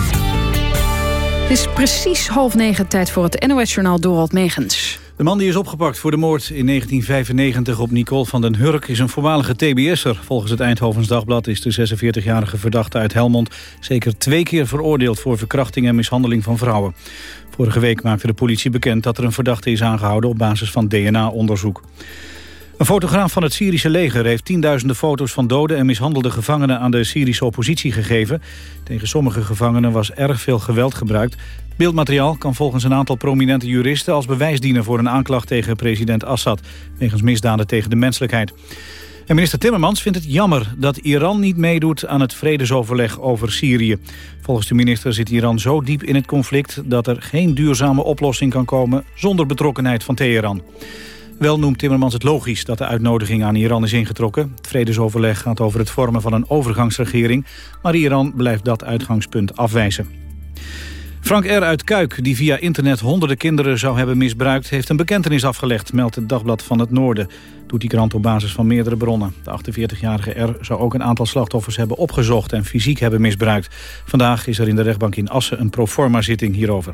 Het is precies half negen tijd voor het NOS-journaal Dorald Megens. De man die is opgepakt voor de moord in 1995 op Nicole van den Hurk is een voormalige TBS'er. Volgens het Eindhovens Dagblad is de 46-jarige verdachte uit Helmond zeker twee keer veroordeeld voor verkrachting en mishandeling van vrouwen. Vorige week maakte de politie bekend dat er een verdachte is aangehouden op basis van DNA-onderzoek. Een fotograaf van het Syrische leger heeft tienduizenden foto's van dode en mishandelde gevangenen aan de Syrische oppositie gegeven. Tegen sommige gevangenen was erg veel geweld gebruikt. Beeldmateriaal kan volgens een aantal prominente juristen als bewijs dienen voor een aanklacht tegen president Assad, wegens misdaden tegen de menselijkheid. En minister Timmermans vindt het jammer dat Iran niet meedoet aan het vredesoverleg over Syrië. Volgens de minister zit Iran zo diep in het conflict dat er geen duurzame oplossing kan komen zonder betrokkenheid van Teheran. Wel noemt Timmermans het logisch dat de uitnodiging aan Iran is ingetrokken. Het vredesoverleg gaat over het vormen van een overgangsregering... maar Iran blijft dat uitgangspunt afwijzen. Frank R. uit Kuik, die via internet honderden kinderen zou hebben misbruikt... heeft een bekentenis afgelegd, meldt het Dagblad van het Noorden. Doet die krant op basis van meerdere bronnen. De 48-jarige R. zou ook een aantal slachtoffers hebben opgezocht... en fysiek hebben misbruikt. Vandaag is er in de rechtbank in Assen een proforma-zitting hierover.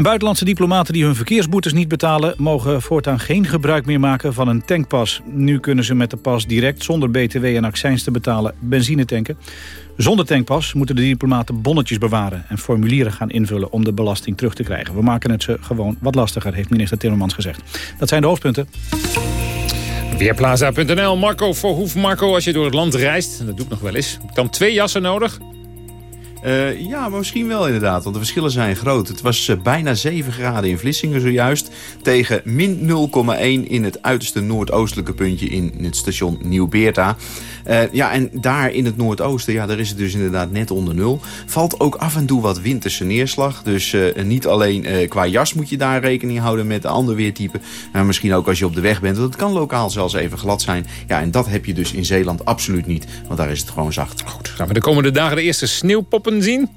En buitenlandse diplomaten die hun verkeersboetes niet betalen... mogen voortaan geen gebruik meer maken van een tankpas. Nu kunnen ze met de pas direct zonder btw en accijns te betalen benzine tanken. Zonder tankpas moeten de diplomaten bonnetjes bewaren... en formulieren gaan invullen om de belasting terug te krijgen. We maken het ze gewoon wat lastiger, heeft minister Timmermans gezegd. Dat zijn de hoofdpunten. Weerplaza.nl, Marco Verhoef. Marco, als je door het land reist, dat doe ik nog wel eens... dan twee jassen nodig... Uh, ja, misschien wel inderdaad, want de verschillen zijn groot. Het was uh, bijna 7 graden in Vlissingen zojuist... tegen min 0,1 in het uiterste noordoostelijke puntje in het station Nieuw-Beerta. Uh, ja, en daar in het noordoosten, ja, daar is het dus inderdaad net onder nul. Valt ook af en toe wat winterse neerslag. Dus niet alleen qua jas moet je daar rekening houden met de andere weertype... maar misschien ook als je op de weg bent. Want het kan lokaal zelfs even glad zijn. Ja, en dat heb je dus in Zeeland absoluut niet, want daar is het gewoon zacht. Goed, gaan we de komende dagen de eerste sneeuwpoppen zien?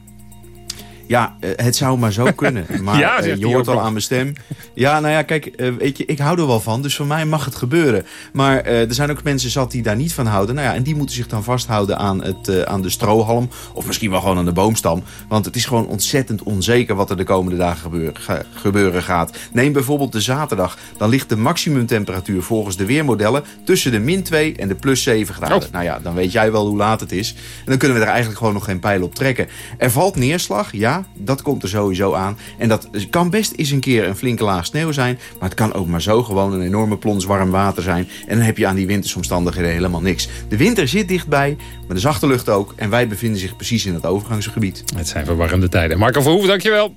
Ja, eh, het zou maar zo kunnen. Maar ja, uh, je hoort al aan mijn stem. Ja, nou ja, kijk, uh, weet je, ik hou er wel van. Dus voor mij mag het gebeuren. Maar er zijn ook mensen zat die daar niet van houden. Nou ja, en die moeten zich dan vasthouden aan, het, aan de strohalm. Of misschien wel gewoon aan de boomstam. Want het is gewoon ontzettend onzeker wat er de komende dagen gebeuren, ga, gebeuren gaat. Neem bijvoorbeeld de zaterdag. Dan ligt de maximumtemperatuur volgens de weermodellen... tussen de min 2 en de plus 7 graden. Oh. Nou ja, dan weet jij wel hoe laat het is. En dan kunnen we er eigenlijk gewoon nog geen pijl op trekken. Er valt neerslag, ja dat komt er sowieso aan. En dat kan best eens een keer een flinke laag sneeuw zijn. Maar het kan ook maar zo gewoon een enorme plons warm water zijn. En dan heb je aan die wintersomstandigheden helemaal niks. De winter zit dichtbij, maar de zachte lucht ook. En wij bevinden zich precies in het overgangsgebied. Het zijn verwarrende tijden. Marco Verhoeven, dankjewel.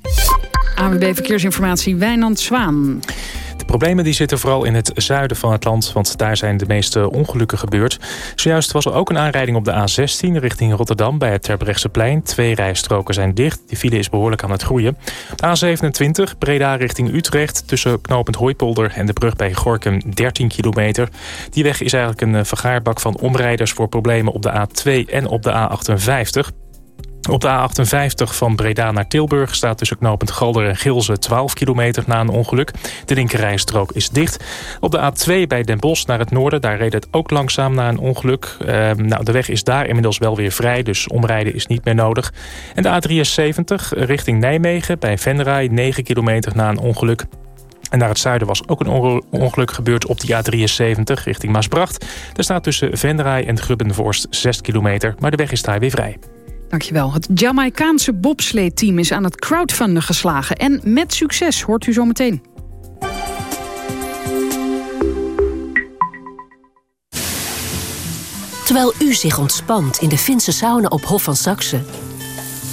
AWB Verkeersinformatie, Wijnand Zwaan. Problemen die zitten vooral in het zuiden van het land... want daar zijn de meeste ongelukken gebeurd. Zojuist was er ook een aanrijding op de A16 richting Rotterdam... bij het Terbrechtseplein. Twee rijstroken zijn dicht. Die file is behoorlijk aan het groeien. De A27 Breda richting Utrecht... tussen knooppunt Hooipolder en de brug bij Gorkum 13 kilometer. Die weg is eigenlijk een eh, vergaarbak van omrijders... voor problemen op de A2 en op de A58... Op de A58 van Breda naar Tilburg staat tussen knooppunt Galder en Gilze 12 kilometer na een ongeluk. De linkerrijstrook is dicht. Op de A2 bij Den Bosch naar het noorden, daar reed het ook langzaam na een ongeluk. Uh, nou, de weg is daar inmiddels wel weer vrij, dus omrijden is niet meer nodig. En de A73 richting Nijmegen bij Venray 9 kilometer na een ongeluk. En naar het zuiden was ook een ongeluk gebeurd op de A73 richting Maasbracht. Er staat tussen Venray en Grubbenvorst 6 kilometer, maar de weg is daar weer vrij. Dankjewel. Het Jamaicaanse bobsleeteam is aan het crowdfunden geslagen. En met succes, hoort u zo meteen. Terwijl u zich ontspant in de Finse sauna op Hof van Saxe...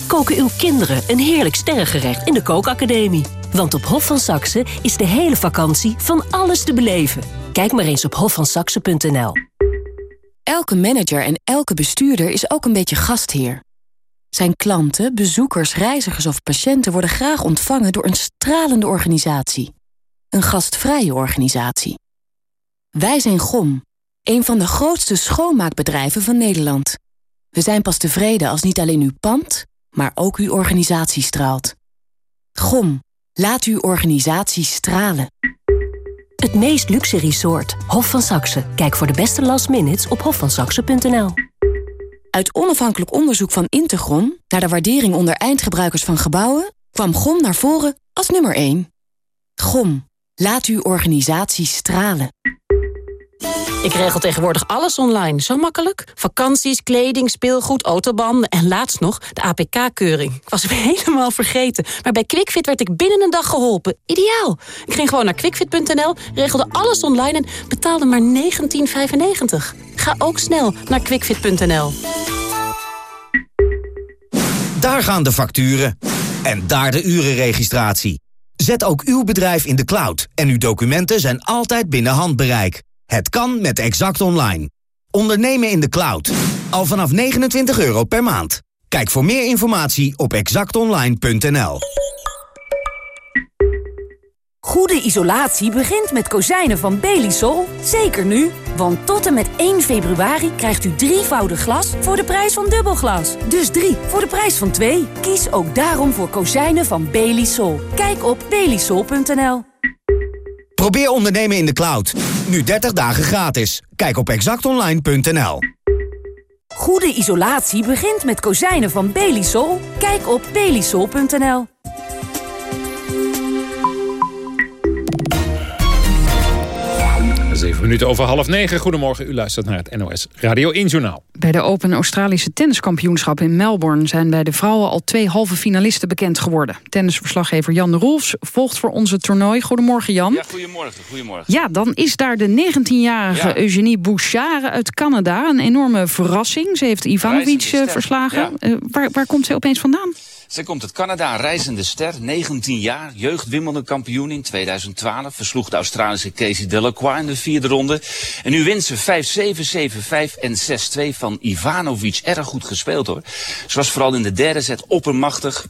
koken uw kinderen een heerlijk sterrengerecht in de kookacademie. Want op Hof van Saxe is de hele vakantie van alles te beleven. Kijk maar eens op hofvansaxe.nl. Elke manager en elke bestuurder is ook een beetje gastheer. Zijn klanten, bezoekers, reizigers of patiënten worden graag ontvangen door een stralende organisatie. Een gastvrije organisatie. Wij zijn GOM, een van de grootste schoonmaakbedrijven van Nederland. We zijn pas tevreden als niet alleen uw pand, maar ook uw organisatie straalt. GOM, laat uw organisatie stralen. Het meest luxe resort, Hof van Saxe. Kijk voor de beste last minutes op hofvansaxe.nl. Uit onafhankelijk onderzoek van Intergrom naar de waardering onder eindgebruikers van gebouwen kwam GOM naar voren als nummer 1. GOM, laat uw organisatie stralen. Ik regel tegenwoordig alles online. Zo makkelijk. Vakanties, kleding, speelgoed, autobanden en laatst nog de APK-keuring. Ik was hem helemaal vergeten. Maar bij QuickFit werd ik binnen een dag geholpen. Ideaal. Ik ging gewoon naar quickfit.nl, regelde alles online en betaalde maar 19,95. Ga ook snel naar quickfit.nl. Daar gaan de facturen. En daar de urenregistratie. Zet ook uw bedrijf in de cloud en uw documenten zijn altijd binnen handbereik. Het kan met Exact Online. Ondernemen in de cloud. Al vanaf 29 euro per maand. Kijk voor meer informatie op exactonline.nl. Goede isolatie begint met kozijnen van Belisol. Zeker nu, want tot en met 1 februari krijgt u drievoudig glas voor de prijs van dubbelglas. Dus drie voor de prijs van twee. Kies ook daarom voor kozijnen van Belisol. Kijk op belisol.nl. Probeer ondernemen in de cloud. Nu 30 dagen gratis. Kijk op exactonline.nl. Goede isolatie begint met kozijnen van Belisol. Kijk op belisol.nl. minuten over half negen. Goedemorgen, u luistert naar het NOS Radio 1 Journaal. Bij de Open Australische Tenniskampioenschap in Melbourne... zijn bij de vrouwen al twee halve finalisten bekend geworden. Tennisverslaggever Jan de Roels volgt voor onze toernooi. Goedemorgen, Jan. Ja, goedemorgen. goedemorgen. Ja, dan is daar de 19-jarige Eugenie Bouchard uit Canada. Een enorme verrassing. Ze heeft Ivanovic eh, verslagen. Uh, waar, waar komt ze opeens vandaan? Zij komt uit Canada, reizende ster, 19 jaar, jeugd Wimbledon kampioen in 2012. Versloeg de Australische Casey Delacroix in de vierde ronde. En nu wint ze 5-7, 7-5 en 6-2 van Ivanovic. Erg goed gespeeld hoor. Ze was vooral in de derde set oppermachtig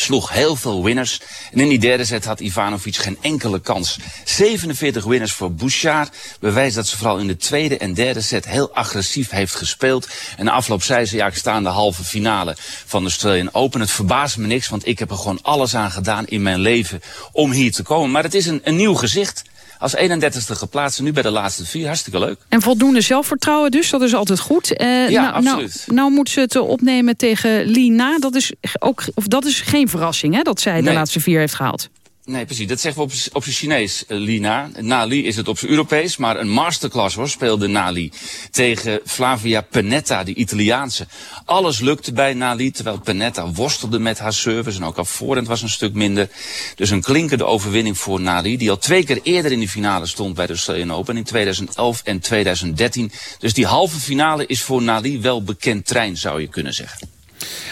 sloeg heel veel winners. En in die derde set had Ivanovic geen enkele kans. 47 winners voor Bouchard. Bewijst dat ze vooral in de tweede en derde set heel agressief heeft gespeeld. En na afloop zei ze, ja ik sta in de halve finale van de Australian Open. Het verbaast me niks, want ik heb er gewoon alles aan gedaan in mijn leven om hier te komen. Maar het is een, een nieuw gezicht als 31ste geplaatst nu bij de laatste vier. Hartstikke leuk. En voldoende zelfvertrouwen dus, dat is altijd goed. Uh, ja, nou, nou, nou moet ze het opnemen tegen Lina. Dat is, ook, of dat is geen verrassing hè, dat zij de laatste vier heeft gehaald. Nee, precies. Dat zeggen we op, op zijn Chinees, uh, Lina. Nali is het op zijn Europees, maar een masterclass hoor, speelde Nali. Tegen Flavia Panetta, die Italiaanse. Alles lukte bij Nali, terwijl Panetta worstelde met haar service. En ook al voorhand was een stuk minder. Dus een klinkende overwinning voor Nali, die al twee keer eerder in de finale stond bij de Australian Open. In 2011 en 2013. Dus die halve finale is voor Nali wel bekend trein, zou je kunnen zeggen.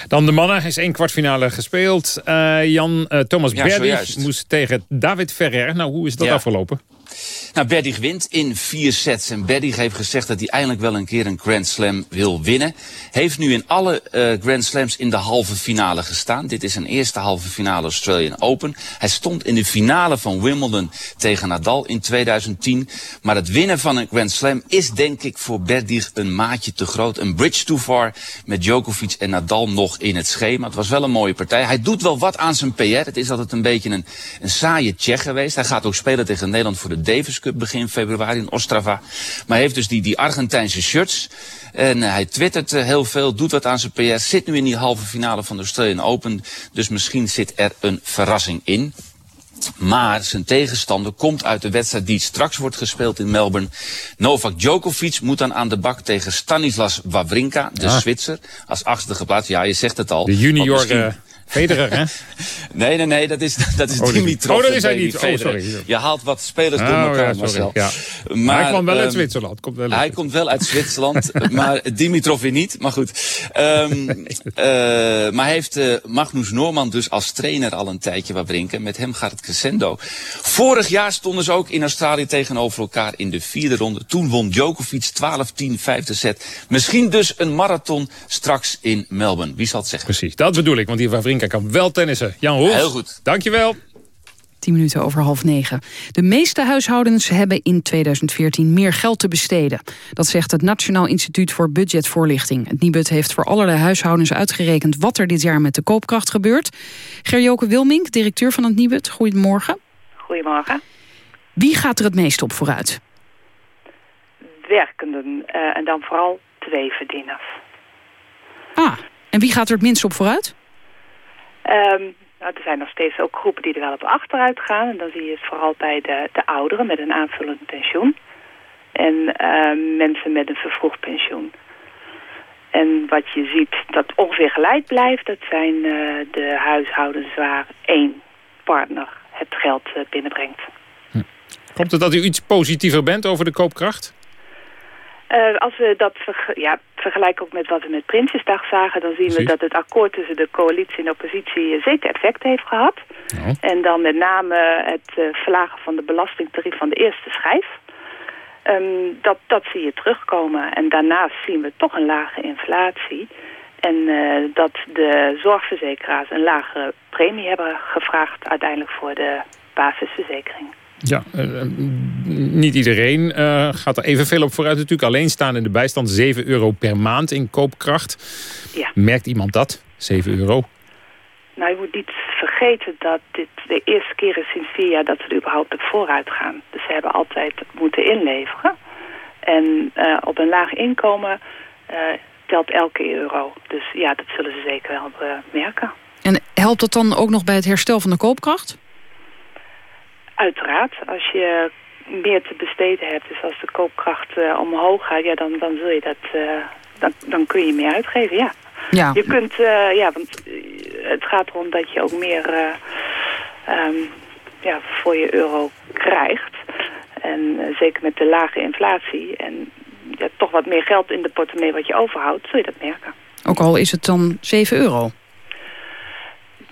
Dan de mannen. is één kwartfinale gespeeld. Uh, Jan uh, Thomas ja, moest tegen David Ferrer. Nou, hoe is dat afgelopen? Nou, Berdig wint in vier sets. En Berdig heeft gezegd dat hij eindelijk wel een keer een Grand Slam wil winnen. Heeft nu in alle uh, Grand Slams in de halve finale gestaan. Dit is een eerste halve finale Australian Open. Hij stond in de finale van Wimbledon tegen Nadal in 2010. Maar het winnen van een Grand Slam is denk ik voor Berdig een maatje te groot. Een bridge too far met Djokovic en Nadal nog in het schema. Het was wel een mooie partij. Hij doet wel wat aan zijn PR. Het is altijd een beetje een, een saaie Tsjech geweest. Hij gaat ook spelen tegen Nederland voor de Davis Cup begin februari in Ostrava. Maar hij heeft dus die, die Argentijnse shirts. En uh, hij twittert uh, heel veel, doet wat aan zijn PR. Zit nu in die halve finale van de Australian Open. Dus misschien zit er een verrassing in. Maar zijn tegenstander komt uit de wedstrijd die straks wordt gespeeld in Melbourne. Novak Djokovic moet dan aan de bak tegen Stanislas Wawrinka, de Ah. Zwitser. Als achtste geplaatst, ja, je zegt het al. De junior eh, Federer, hè? Nee, nee, nee, dat is, dat is Oh, Dimitrov. oh, dat is hij Baby niet. Oh, sorry. Je haalt wat spelers door Oh, elkaar, ja. Marcel. Ja. Maar hij kwam wel uit ehm, Zwitserland. Komt wel uit hij komt wel uit Zwitserland, maar Dimitrov weer niet. Maar goed. Ehm, eh, maar hij heeft eh, Magnus Norman dus als trainer al een tijdje Wawrinka. Met hem gaat het crescendo. Vorig jaar stonden ze ook in Australië tegenover elkaar in de vierde ronde. Toen won Djokovic 12-10, vijfde set. Misschien dus een marathon straks in Melbourne. Wie zal het zeggen? Precies, dat bedoel ik. Want die Wawrinka kan wel tennissen. Jan Roels. Heel goed. Dankjewel. 10 minuten over half negen. De meeste huishoudens hebben in 2014 meer geld te besteden. Dat zegt het Nationaal Instituut voor Budgetvoorlichting. Het Nibud heeft voor allerlei huishoudens uitgerekend... wat er dit jaar met de koopkracht gebeurt. Gerjoke Wilmink, directeur van het Nibud. Goedemorgen. Goedemorgen. Wie gaat er het meest op vooruit? Werkenden eh, en dan vooral twee verdieners. Ah, en wie gaat er het minst op vooruit? Ehm, nou, er zijn nog steeds ook groepen die er wel op achteruit gaan. En dan zie je het vooral bij de, de ouderen met een aanvullend pensioen. En ehm, mensen met een vervroegd pensioen. En wat je ziet dat ongeveer gelijk blijft... dat zijn eh, de huishoudens waar één partner het geld eh, binnenbrengt. Komt het dat u iets positiever bent over de koopkracht? Eh, als we dat ja, vergelijken ook met wat we met Prinsjesdag zagen... dan zien we dat het akkoord tussen de coalitie en de oppositie eh, zeker effect heeft gehad. En dan met name het eh, verlagen van de belastingtarief van de eerste schijf. Ehm, dat, dat zie je terugkomen. En daarnaast zien we toch een lage inflatie. En dat de zorgverzekeraars een lagere premie hebben gevraagd... uiteindelijk voor de basisverzekering. Ja, eh, niet iedereen eh, gaat er evenveel op vooruit natuurlijk. Alleen staan in de bijstand 7 euro per maand in koopkracht. Ja. Merkt iemand dat? 7 euro? Nou, je moet niet vergeten dat dit de eerste keer is sinds vier jaar dat ze er überhaupt op vooruit gaan. Dus ze hebben altijd moeten inleveren. En eh, op een laag inkomen eh, telt elke euro. Dus ja, dat zullen ze zeker wel eh, merken. En helpt dat dan ook nog bij het herstel van de koopkracht? Uiteraard, als je meer te besteden hebt, dus als de koopkracht eh, omhoog gaat, ja, dan, dan zul je dat, eh, dan, dan kun je meer uitgeven, ja. Ja. Je kunt, eh, ja, want het gaat erom dat je ook meer eh, ehm, ja, voor je euro krijgt. En zeker met de lage inflatie en ja, toch wat meer geld in de portemonnee wat je overhoudt, zul je dat merken. Ook al is het dan 7 euro.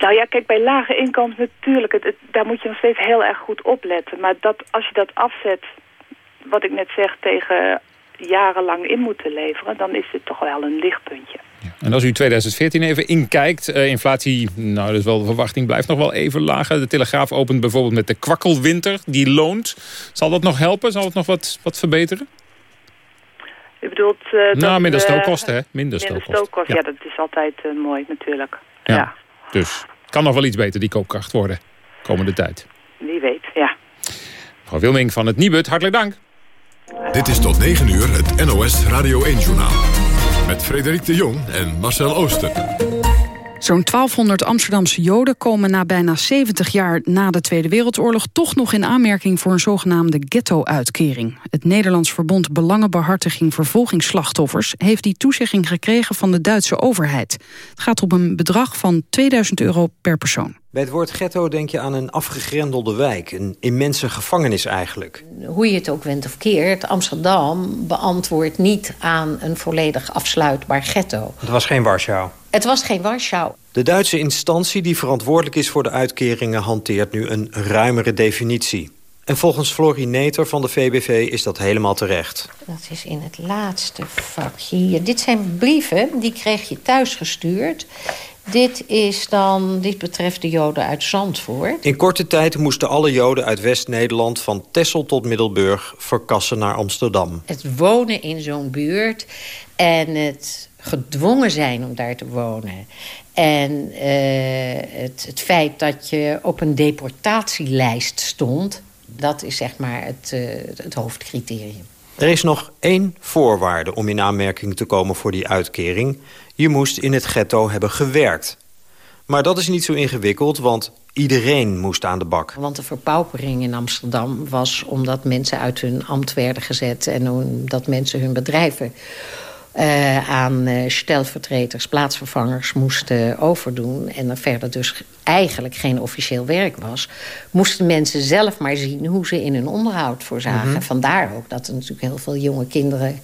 Nou ja, kijk, bij lage inkomens natuurlijk, het, het- daar moet je nog steeds heel erg goed opletten. Maar dat, als je dat afzet, wat ik net zeg, tegen jarenlang in moeten leveren... dan is dit toch wel een lichtpuntje. En als u 2014 even inkijkt, eh, inflatie, nou dat is wel de verwachting, blijft nog wel even lager. De Telegraaf opent bijvoorbeeld met de kwakkelwinter, die loont. Zal dat nog helpen? Zal het nog wat, wat verbeteren? Je bedoelt... eh, dat nou, minder we- stookkosten, hè? Minder Minder stookkosten. ja. dat is altijd eh, mooi natuurlijk. Ja. Dus kan nog wel iets beter, die koopkracht worden, komende tijd. Wie weet, ja. Mevrouw Wilming van het Nibud, hartelijk dank. Dit is tot 9 uur het NOS Radio 1-journaal. Met Frederik de Jong en Marcel Ooster. Zo'n 1200 Amsterdamse Joden komen na bijna 70 jaar na de Tweede Wereldoorlog toch nog in aanmerking voor een zogenaamde ghetto-uitkering. Het Nederlands Verbond Belangenbehartiging Vervolgingsslachtoffers heeft die toezegging gekregen van de Duitse overheid. Het gaat om een bedrag van 2000 euro per persoon. Bij het woord ghetto denk je aan een afgegrendelde wijk. Een immense gevangenis eigenlijk. hoe je het ook went of keert, Amsterdam beantwoordt niet aan een volledig afsluitbaar ghetto. Het was geen Warschau. Het was geen Warschau. De Duitse instantie die verantwoordelijk is voor de uitkeringen... hanteert nu een ruimere definitie. En volgens Florie Neter van de VBV is dat helemaal terecht. Dat is in het laatste vakje hier. Dit zijn brieven, die kreeg je thuis gestuurd. Dit, is dan, dit betreft de Joden uit Zandvoort. In korte tijd moesten alle Joden uit West-Nederland... van Texel tot Middelburg verkassen naar Amsterdam. Het wonen in zo'n buurt en het gedwongen zijn om daar te wonen... en eh, het, het feit dat je op een deportatielijst stond... dat is zeg maar het, eh, het hoofdcriterium. Er is nog één voorwaarde om in aanmerking te komen voor die uitkering. Je moest in het ghetto hebben gewerkt. Maar dat is niet zo ingewikkeld, want iedereen moest aan de bak. Want de verpaupering in Amsterdam was omdat mensen uit hun ambt werden gezet... en omdat mensen hun bedrijven uh, aan uh, stelvertreters, plaatsvervangers moesten overdoen... en er verder dus eigenlijk geen officieel werk was... moesten mensen zelf maar zien hoe ze in hun onderhoud voorzagen. Mm Vandaar ook dat er natuurlijk heel veel jonge kinderen uh,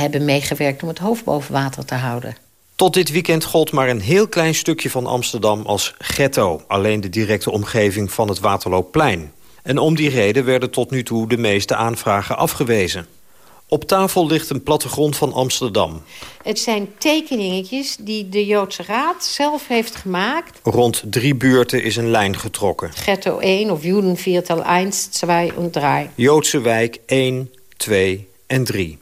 hebben meegewerkt... om het hoofd boven water te houden. Tot dit weekend gold maar een heel klein stukje van Amsterdam als ghetto. Alleen de directe omgeving van het Waterloopplein. En om die reden werden tot nu toe de meeste aanvragen afgewezen. Op tafel ligt een plattegrond van Amsterdam. Het zijn tekeningetjes die de Joodse Raad zelf heeft gemaakt. Rond drie buurten is een lijn getrokken. Ghetto 1 of Judenviertel 1, 2 en 3. Joodse wijk 1, 2 en 3.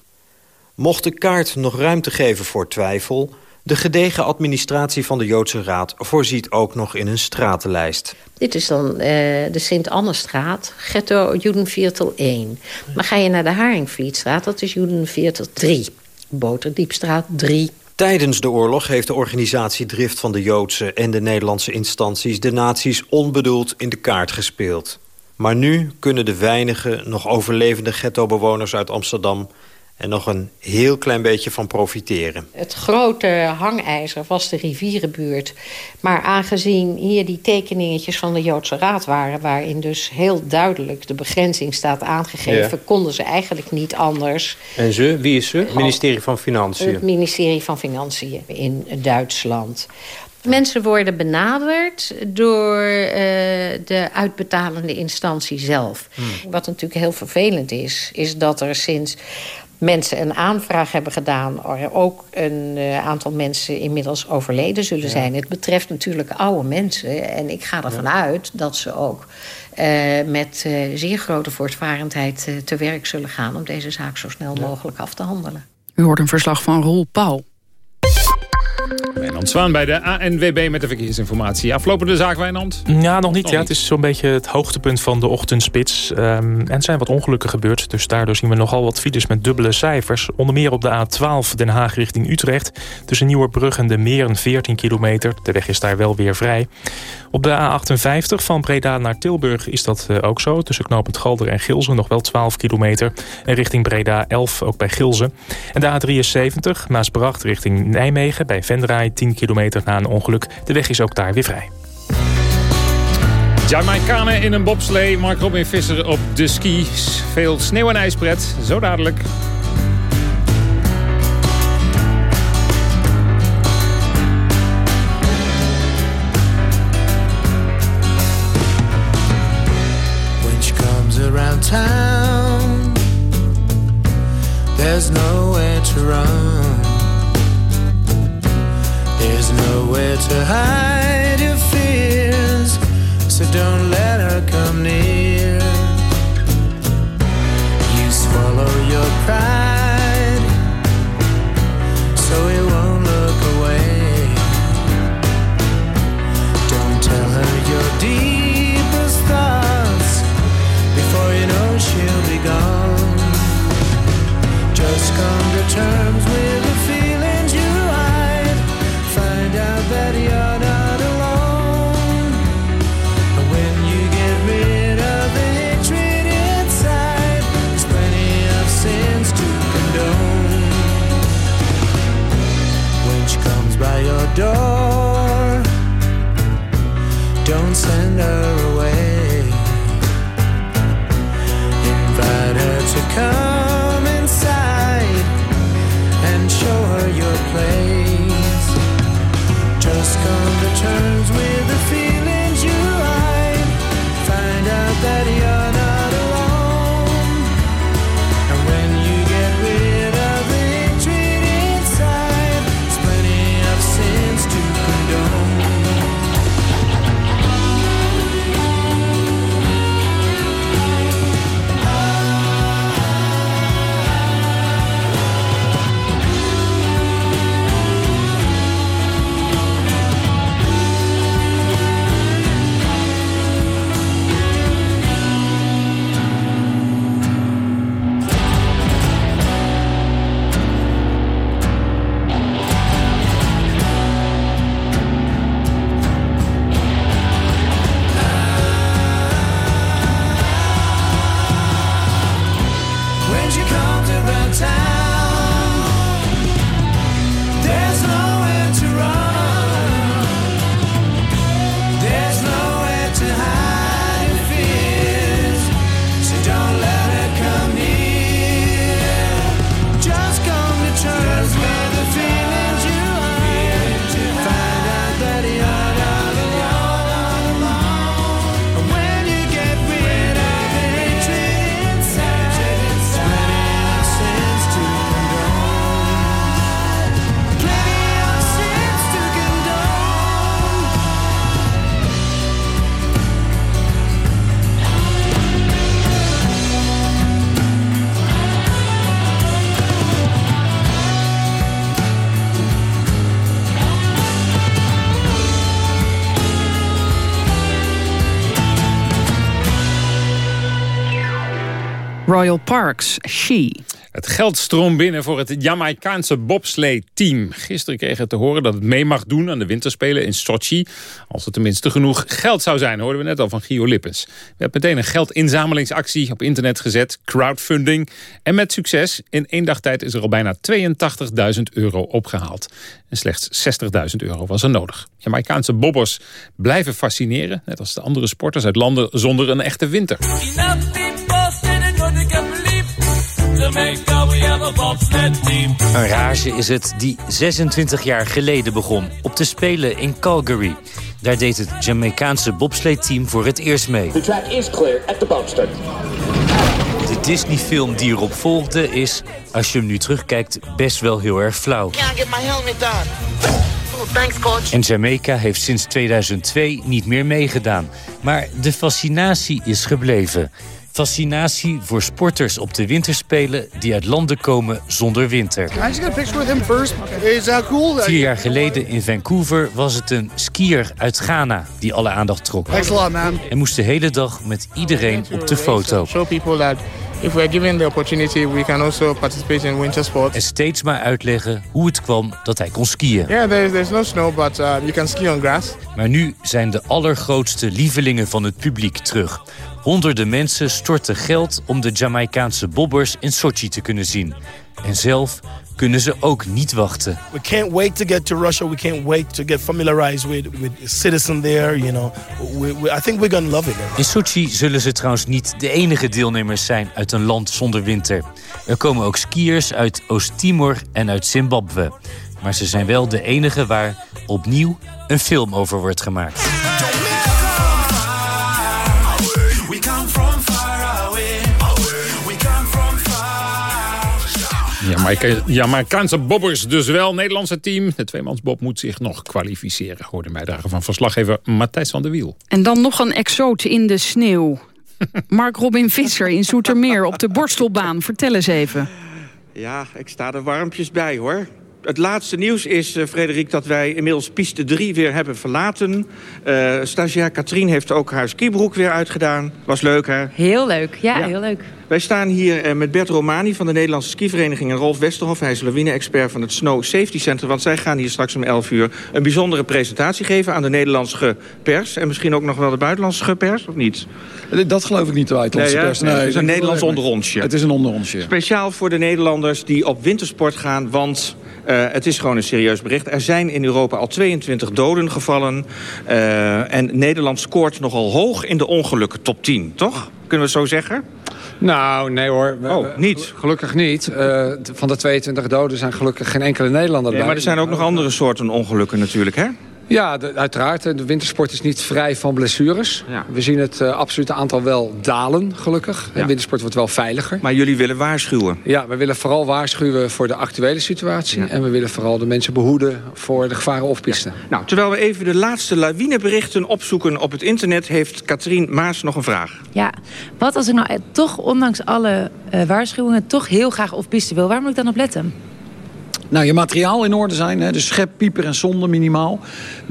Mocht de kaart nog ruimte geven voor twijfel... De gedegen administratie van de Joodse Raad voorziet ook nog in een stratenlijst. Dit is dan uh, de Sint-Annestraat, ghetto Judenviertel 1. Maar ga je naar de Haringvlietstraat, dat is Judenviertel 3. Boterdiepstraat 3. Tijdens de oorlog heeft de organisatie Drift van de Joodse en de Nederlandse instanties... de nazi's onbedoeld in de kaart gespeeld. Maar nu kunnen de weinige nog overlevende ghettobewoners uit Amsterdam en nog een heel klein beetje van profiteren. Het grote hangijzer was de rivierenbuurt. Maar aangezien hier die tekeningetjes van de Joodse Raad waren... waarin dus heel duidelijk de begrenzing staat aangegeven... konden ze eigenlijk niet anders. En ze? Wie is ze? Het ministerie van Financiën. Het ministerie van Financiën in Duitsland. Mensen worden benaderd door uh, de uitbetalende instantie zelf. Hmm. Wat natuurlijk heel vervelend is, is dat er sinds mensen een aanvraag hebben gedaan... er ook een uh, aantal mensen inmiddels overleden zullen zijn. Het betreft natuurlijk oude mensen. En ik ga ervan ja. uit dat ze ook uh, met uh, zeer grote voortvarendheid te werk zullen gaan... om deze zaak zo snel ja. mogelijk af te handelen. U hoort een verslag van Roel Pauw. Wijnand Zwaan bij de ANWB met de verkeersinformatie. Aflopen de zaak, Wijnand? Ja, nog niet. Nog ja, niet. Het is zo'n beetje het hoogtepunt van de ochtendspits. Um, en er zijn wat ongelukken gebeurd. Dus daardoor zien we nogal wat files met dubbele cijfers. Onder meer op de A12 Den Haag richting Utrecht. Tussen Nieuwerbrug en de Meren 14 kilometer. De weg is daar wel weer vrij. Op de A58 van Breda naar Tilburg is dat uh, ook zo. Tussen knooppunt Galder en Gilzen nog wel 12 kilometer. En richting Breda 11 ook bij Gilzen. En de A73 Maasbracht richting Nijmegen bij Vendraai 10 kilometer na een ongeluk. De weg is ook daar weer vrij. Jamaicanen in een bobslee. Mark Robin Visser op de skis. Veel sneeuw en ijspret. Zo dadelijk. around town There's nowhere to run There's nowhere to hide your fears So don't let her come near. You swallow your pride So it won't look away. Don't tell her you're deepest thoughts Before you know she'll be gone. Just come to terms door Don't send her away invite her to come inside and show her your place. Just come to terms with Royal Parks, She. Het geld stroomt binnen voor het Jamaicaanse bobslee-team. Gisteren kreeg het te horen dat het mee mag doen aan de winterspelen in Sochi. Als er tenminste genoeg geld zou zijn, hoorden we net al van Gio Lippens. We hebben meteen een geldinzamelingsactie op internet gezet, crowdfunding. En met succes, in één dag tijd is er al bijna 82.000 euro opgehaald. En slechts 60.000 euro was er nodig. Jamaicaanse bobbers blijven fascineren, net als de andere sporters uit landen zonder een echte winter. Een rage is het die 26 jaar geleden begon op te spelen in Calgary. Daar deed het Jamaicaanse bobsleedteam voor het eerst mee. The track is clear at the start. De Disney-film die erop volgde is, als je hem nu terugkijkt, best wel heel erg flauw. Can't get my helmet on. Oh. En Jamaica heeft sinds 2002 niet meer meegedaan. Maar de fascinatie is gebleven. Fascinatie voor sporters op de winterspelen die uit landen komen zonder winter. Vier jaar geleden in Vancouver was het een skier uit Ghana die alle aandacht trok. En moest de hele dag met iedereen op de foto. Show people that if we're given the opportunity, we can also participate in winter sports. En steeds maar uitleggen hoe het kwam dat hij kon skiën. Yeah, there's, there's no snow, but uh, you can ski on grass. Maar nu zijn de allergrootste lievelingen van het publiek terug. Honderden mensen storten geld om de Jamaicaanse bobbers in Sochi te kunnen zien. En zelf kunnen ze ook niet wachten. We can't wait to get to Russia. We can't wait to get familiarized with with citizen there. You know, we, we, I think we're gonna love it. In Sochi zullen ze trouwens niet de enige deelnemers zijn uit een land zonder winter. Er komen ook skiers uit Oost-Timor en uit Zimbabwe. Maar ze zijn wel de enige waar opnieuw een film over wordt gemaakt. Jamaica- Jamaicaanse bobbers dus wel. Nederlandse team. De tweemansbob moet zich nog kwalificeren. Hoorde bijdrage van verslaggever Matthijs van der Wiel. En dan nog een exoot in de sneeuw. Mark Robin Visser in Zoetermeer op de borstelbaan. Vertel eens even. Ja, ik sta er warmpjes bij hoor. Het laatste nieuws is, uh, Frederik, dat wij inmiddels piste 3 weer hebben verlaten. Uh, stagiair Katrien heeft ook haar skibroek weer uitgedaan. Was leuk, hè? Heel leuk, ja, heel leuk. Wij staan hier uh, met Bert Romani van de Nederlandse skivereniging... en Rolf Westerhof, hij is lawine-expert van het Snow Safety Center... want zij gaan hier straks om 11 uur een bijzondere presentatie geven... aan de Nederlandse pers en misschien ook nog wel de buitenlandse pers, of niet? Dat geloof ik niet, de buitenlandse Nee, ja? pers. Nee, het is een Nederlands onderonsje. Het is een onderonsje. Speciaal voor de Nederlanders die op wintersport gaan, want... Uh, het is gewoon een serieus bericht. Er zijn in Europa al 22 doden gevallen. Uh, en Nederland scoort nogal hoog in de ongelukken top 10, toch? Kunnen we het zo zeggen? Nou, nee hoor. Oh, niet? Gelukkig niet. Uh, van de 22 doden zijn gelukkig geen enkele Nederlander nee, bij. Maar er zijn ook nog andere soorten ongelukken natuurlijk, hè? Ja, de, uiteraard. De wintersport is niet vrij van blessures. Ja. We zien het uh, absolute aantal wel dalen, gelukkig. Ja. En wintersport wordt wel veiliger. Maar jullie willen waarschuwen? Ja, we willen vooral waarschuwen voor de actuele situatie. Ja. En we willen vooral de mensen behoeden voor de gevaren of pisten. Ja. Nou, terwijl we even de laatste lawineberichten opzoeken op het internet... heeft Katrien Maas nog een vraag. Ja, wat als ik nou toch ondanks alle uh, waarschuwingen... toch heel graag op piste wil? Waar moet ik dan op letten? Nou, je materiaal in orde zijn. Hè? Dus schep, pieper en zonde minimaal.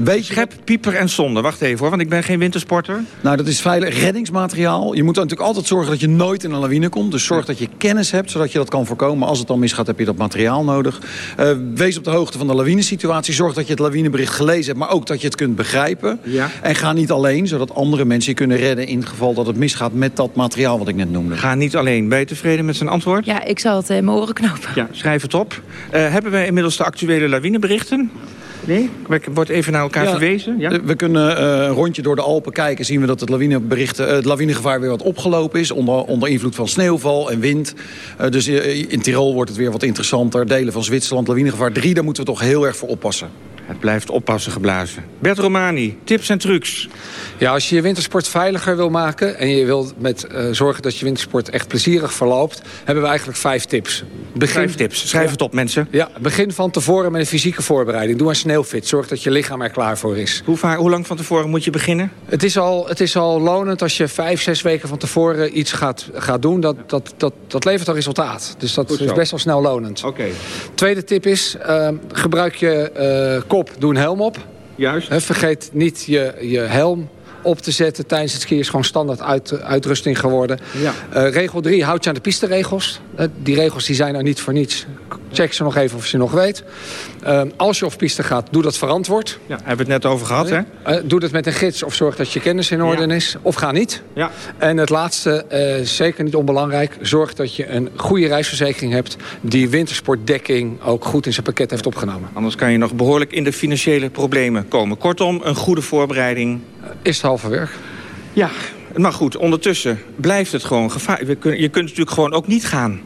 Weet je... Schep, pieper en zonde. Wacht even hoor, want ik ben geen wintersporter. Nou, dat is veilig reddingsmateriaal. Je moet natuurlijk altijd zorgen dat je nooit in een lawine komt. Dus zorg dat je kennis hebt, zodat je dat kan voorkomen. Als het dan misgaat, heb je dat materiaal nodig. Uh, wees op de hoogte van de lawinesituatie. Zorg dat je het lawinebericht gelezen hebt, maar ook dat je het kunt begrijpen. Ja. En ga niet alleen, zodat andere mensen je kunnen redden... in het geval dat het misgaat met dat materiaal wat ik net noemde. Ga niet alleen. Ben je tevreden met zijn antwoord? Ja, ik zal het in mijn oren knopen. Ja, schrijf het op. Uh, hebben wij inmiddels de actuele lawineberichten? Nee? Wordt even naar elkaar ja, verwezen? Ja? We kunnen uh, een rondje door de Alpen kijken. Zien we dat het, lawineberichten, uh, het lawinegevaar weer wat opgelopen is. Onder, onder invloed van sneeuwval en wind. Uh, dus in Tirol wordt het weer wat interessanter. Delen van Zwitserland, lawinegevaar 3. Daar moeten we toch heel erg voor oppassen. Het blijft oppassen geblazen. Bert Romani, tips en trucs. Ja, als je je wintersport veiliger wil maken... en je wilt met, uh, zorgen dat je wintersport echt plezierig verloopt... hebben we eigenlijk vijf tips. Begin... Vijf tips. Schrijf ja. het op, mensen. Ja, begin van tevoren met een fysieke voorbereiding. Doe een sneeuwfit. Zorg dat je lichaam er klaar voor is. Hoe, vaar, hoe lang van tevoren moet je beginnen? Het is al, het is al lonend als je vijf, zes weken van tevoren iets gaat, gaat doen. Dat, dat, dat, dat levert al resultaat. Dus dat is best wel snel lonend. Oké. Okay. Tweede tip is, uh, gebruik je uh, kop, doe een helm op. Juist. He, vergeet niet je, je helm op te zetten tijdens het skiën is gewoon standaard uit, uitrusting geworden. Ja. Eh, regel 3, houd je aan de pisteregels. Uh, die regels die zijn er niet voor niets. Check ze nog even of je nog weet. Uh, als je op piste gaat, doe dat verantwoord. Ja, hebben we het net over gehad, hè? doe dat met een gids of zorg dat je kennis in orde ja. is. Of ga niet. Ja. En het laatste, zeker niet onbelangrijk... zorg dat je een goede reisverzekering hebt... die wintersportdekking ook goed in zijn pakket heeft opgenomen. Anders kan je nog behoorlijk in de financiële problemen komen. Kortom, een goede voorbereiding. is het halve werk. Ja, maar goed, ondertussen blijft het gewoon gevaar. Je kunt, je kunt natuurlijk gewoon ook niet gaan.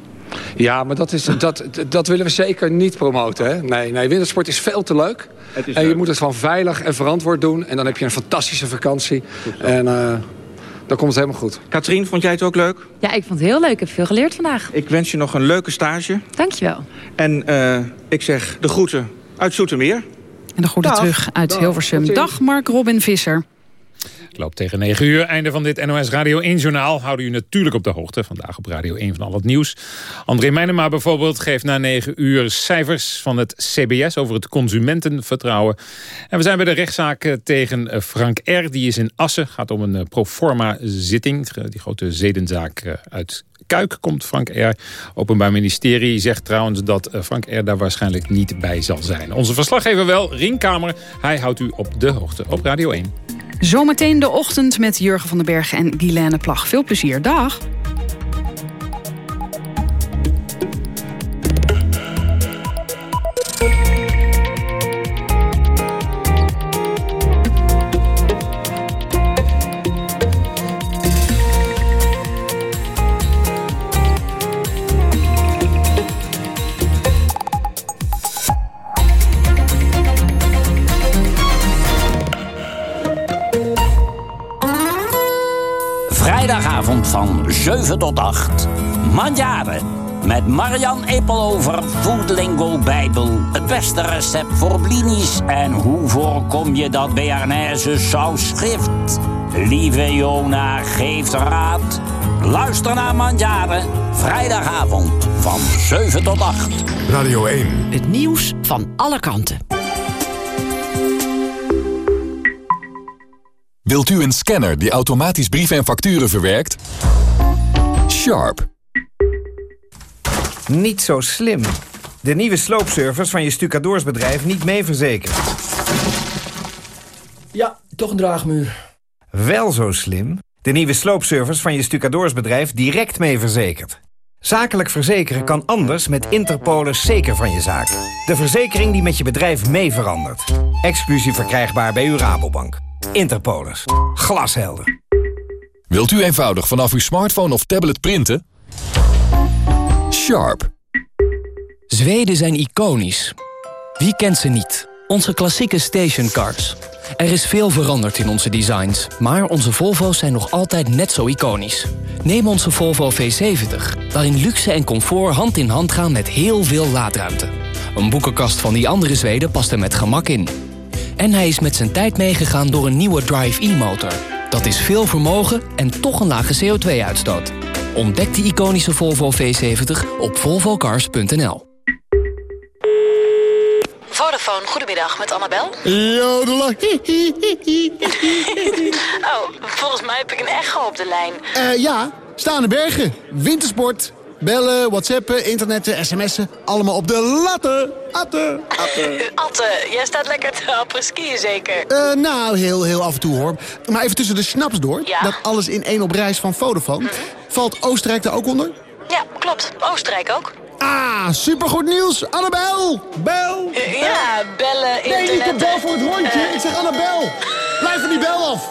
Ja, maar dat, is, dat, dat willen we zeker niet promoten. Hè? Nee, nee, wintersport is veel te leuk. en je leuk. moet het gewoon veilig en verantwoord doen. En dan heb je een fantastische vakantie. En uh, dan komt het helemaal goed. Katrien, vond jij het ook leuk? Ja, ik vond het heel leuk. Ik heb veel geleerd vandaag. Ik wens je nog een leuke stage. Dankjewel. En uh, ik zeg de groeten uit Zoetermeer. En de groeten terug uit Dag. Hilversum. Dag Mark Robin Visser. Het loopt tegen 9 uur. Einde van dit NOS Radio 1-journaal. Houden u natuurlijk op de hoogte. Vandaag op Radio 1 van al het nieuws. André Meijnema bijvoorbeeld geeft na 9 uur cijfers van het CBS... over het consumentenvertrouwen. En we zijn bij de rechtszaak tegen Frank R. Die is in Assen. gaat om een proforma zitting. Die grote zedenzaak uit Kuik komt Frank R. Openbaar Ministerie zegt trouwens dat Frank R. daar waarschijnlijk niet bij zal zijn. Onze verslaggever wel, Ringkamer. Hij houdt u op de hoogte op Radio 1. Zometeen de ochtend met Jurgen van den Berg en Guilaine Plag. Veel plezier, dag! Van 7 tot 8. Mandjaren. Met Marian Eppelover, Foodlingo Bijbel. Het beste recept voor blinis. En hoe voorkom je dat Bearnaise saus schrift? Lieve Jona geeft raad. Luister naar Mandjaren. Vrijdagavond van 7 tot 8. Radio 1. Het nieuws van alle kanten. Wilt u een scanner die automatisch brieven en facturen verwerkt? Sharp. Niet zo slim. De nieuwe sloopservice van je stucadoorsbedrijf niet mee verzekerd. Ja, toch een draagmuur. Wel zo slim. De nieuwe sloopservice van je stucadoorsbedrijf direct mee verzekerd. Zakelijk verzekeren kan anders met Interpolis zeker van je zaak. De verzekering die met je bedrijf mee verandert. Exclusief verkrijgbaar bij uw Rabobank. Interpolis. Glashelder. Wilt u eenvoudig vanaf uw smartphone of tablet printen? Sharp. Zweden zijn iconisch. Wie kent ze niet? Onze klassieke stationcars. Er is veel veranderd in onze designs, maar onze Volvo's zijn nog altijd net zo iconisch. Neem onze Volvo V70, waarin luxe en comfort hand in hand gaan met heel veel laadruimte. Een boekenkast van die andere Zweden past er met gemak in. En hij is met zijn tijd meegegaan door een nieuwe Drive E-motor. Dat is veel vermogen en toch een lage CO2-uitstoot. Ontdek de iconische Volvo V70 op volvocars.nl. Vodafone, goedemiddag, met Annabel. Jodela. oh, volgens mij heb ik een echo op de lijn. Uh, ja, staande bergen, wintersport, bellen, whatsappen, internetten, sms'en. Allemaal op de latten. Atte, atte. atte, jij staat lekker te happen skiën zeker? Uh, nou, heel, heel af en toe hoor. Maar even tussen de snaps door. Ja? Dat alles in één op reis van Vodafone. Mm -hmm. Valt Oostenrijk daar ook onder? Ja, klopt. Oostenrijk ook. Ah, supergoed nieuws. Annabel, bel. Ja, bellen, internet. Nee, niet de bel voor het rondje. Uh. Ik zeg Annabel. Blijf van die bel af.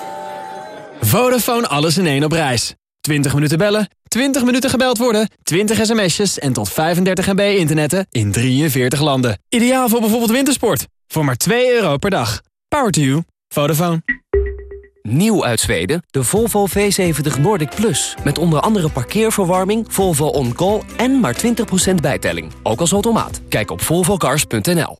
Vodafone alles in één op reis. 20 minuten bellen, 20 minuten gebeld worden, 20 sms'jes en tot 35 MB internetten in 43 landen. Ideaal voor bijvoorbeeld wintersport. Voor maar 2 euro per dag. Power to you. Vodafone. Nieuw uit Zweden, de Volvo V70 Nordic Plus. Met onder andere parkeerverwarming, Volvo On Call en maar 20% bijtelling. Ook als automaat. Kijk op volvocars.nl.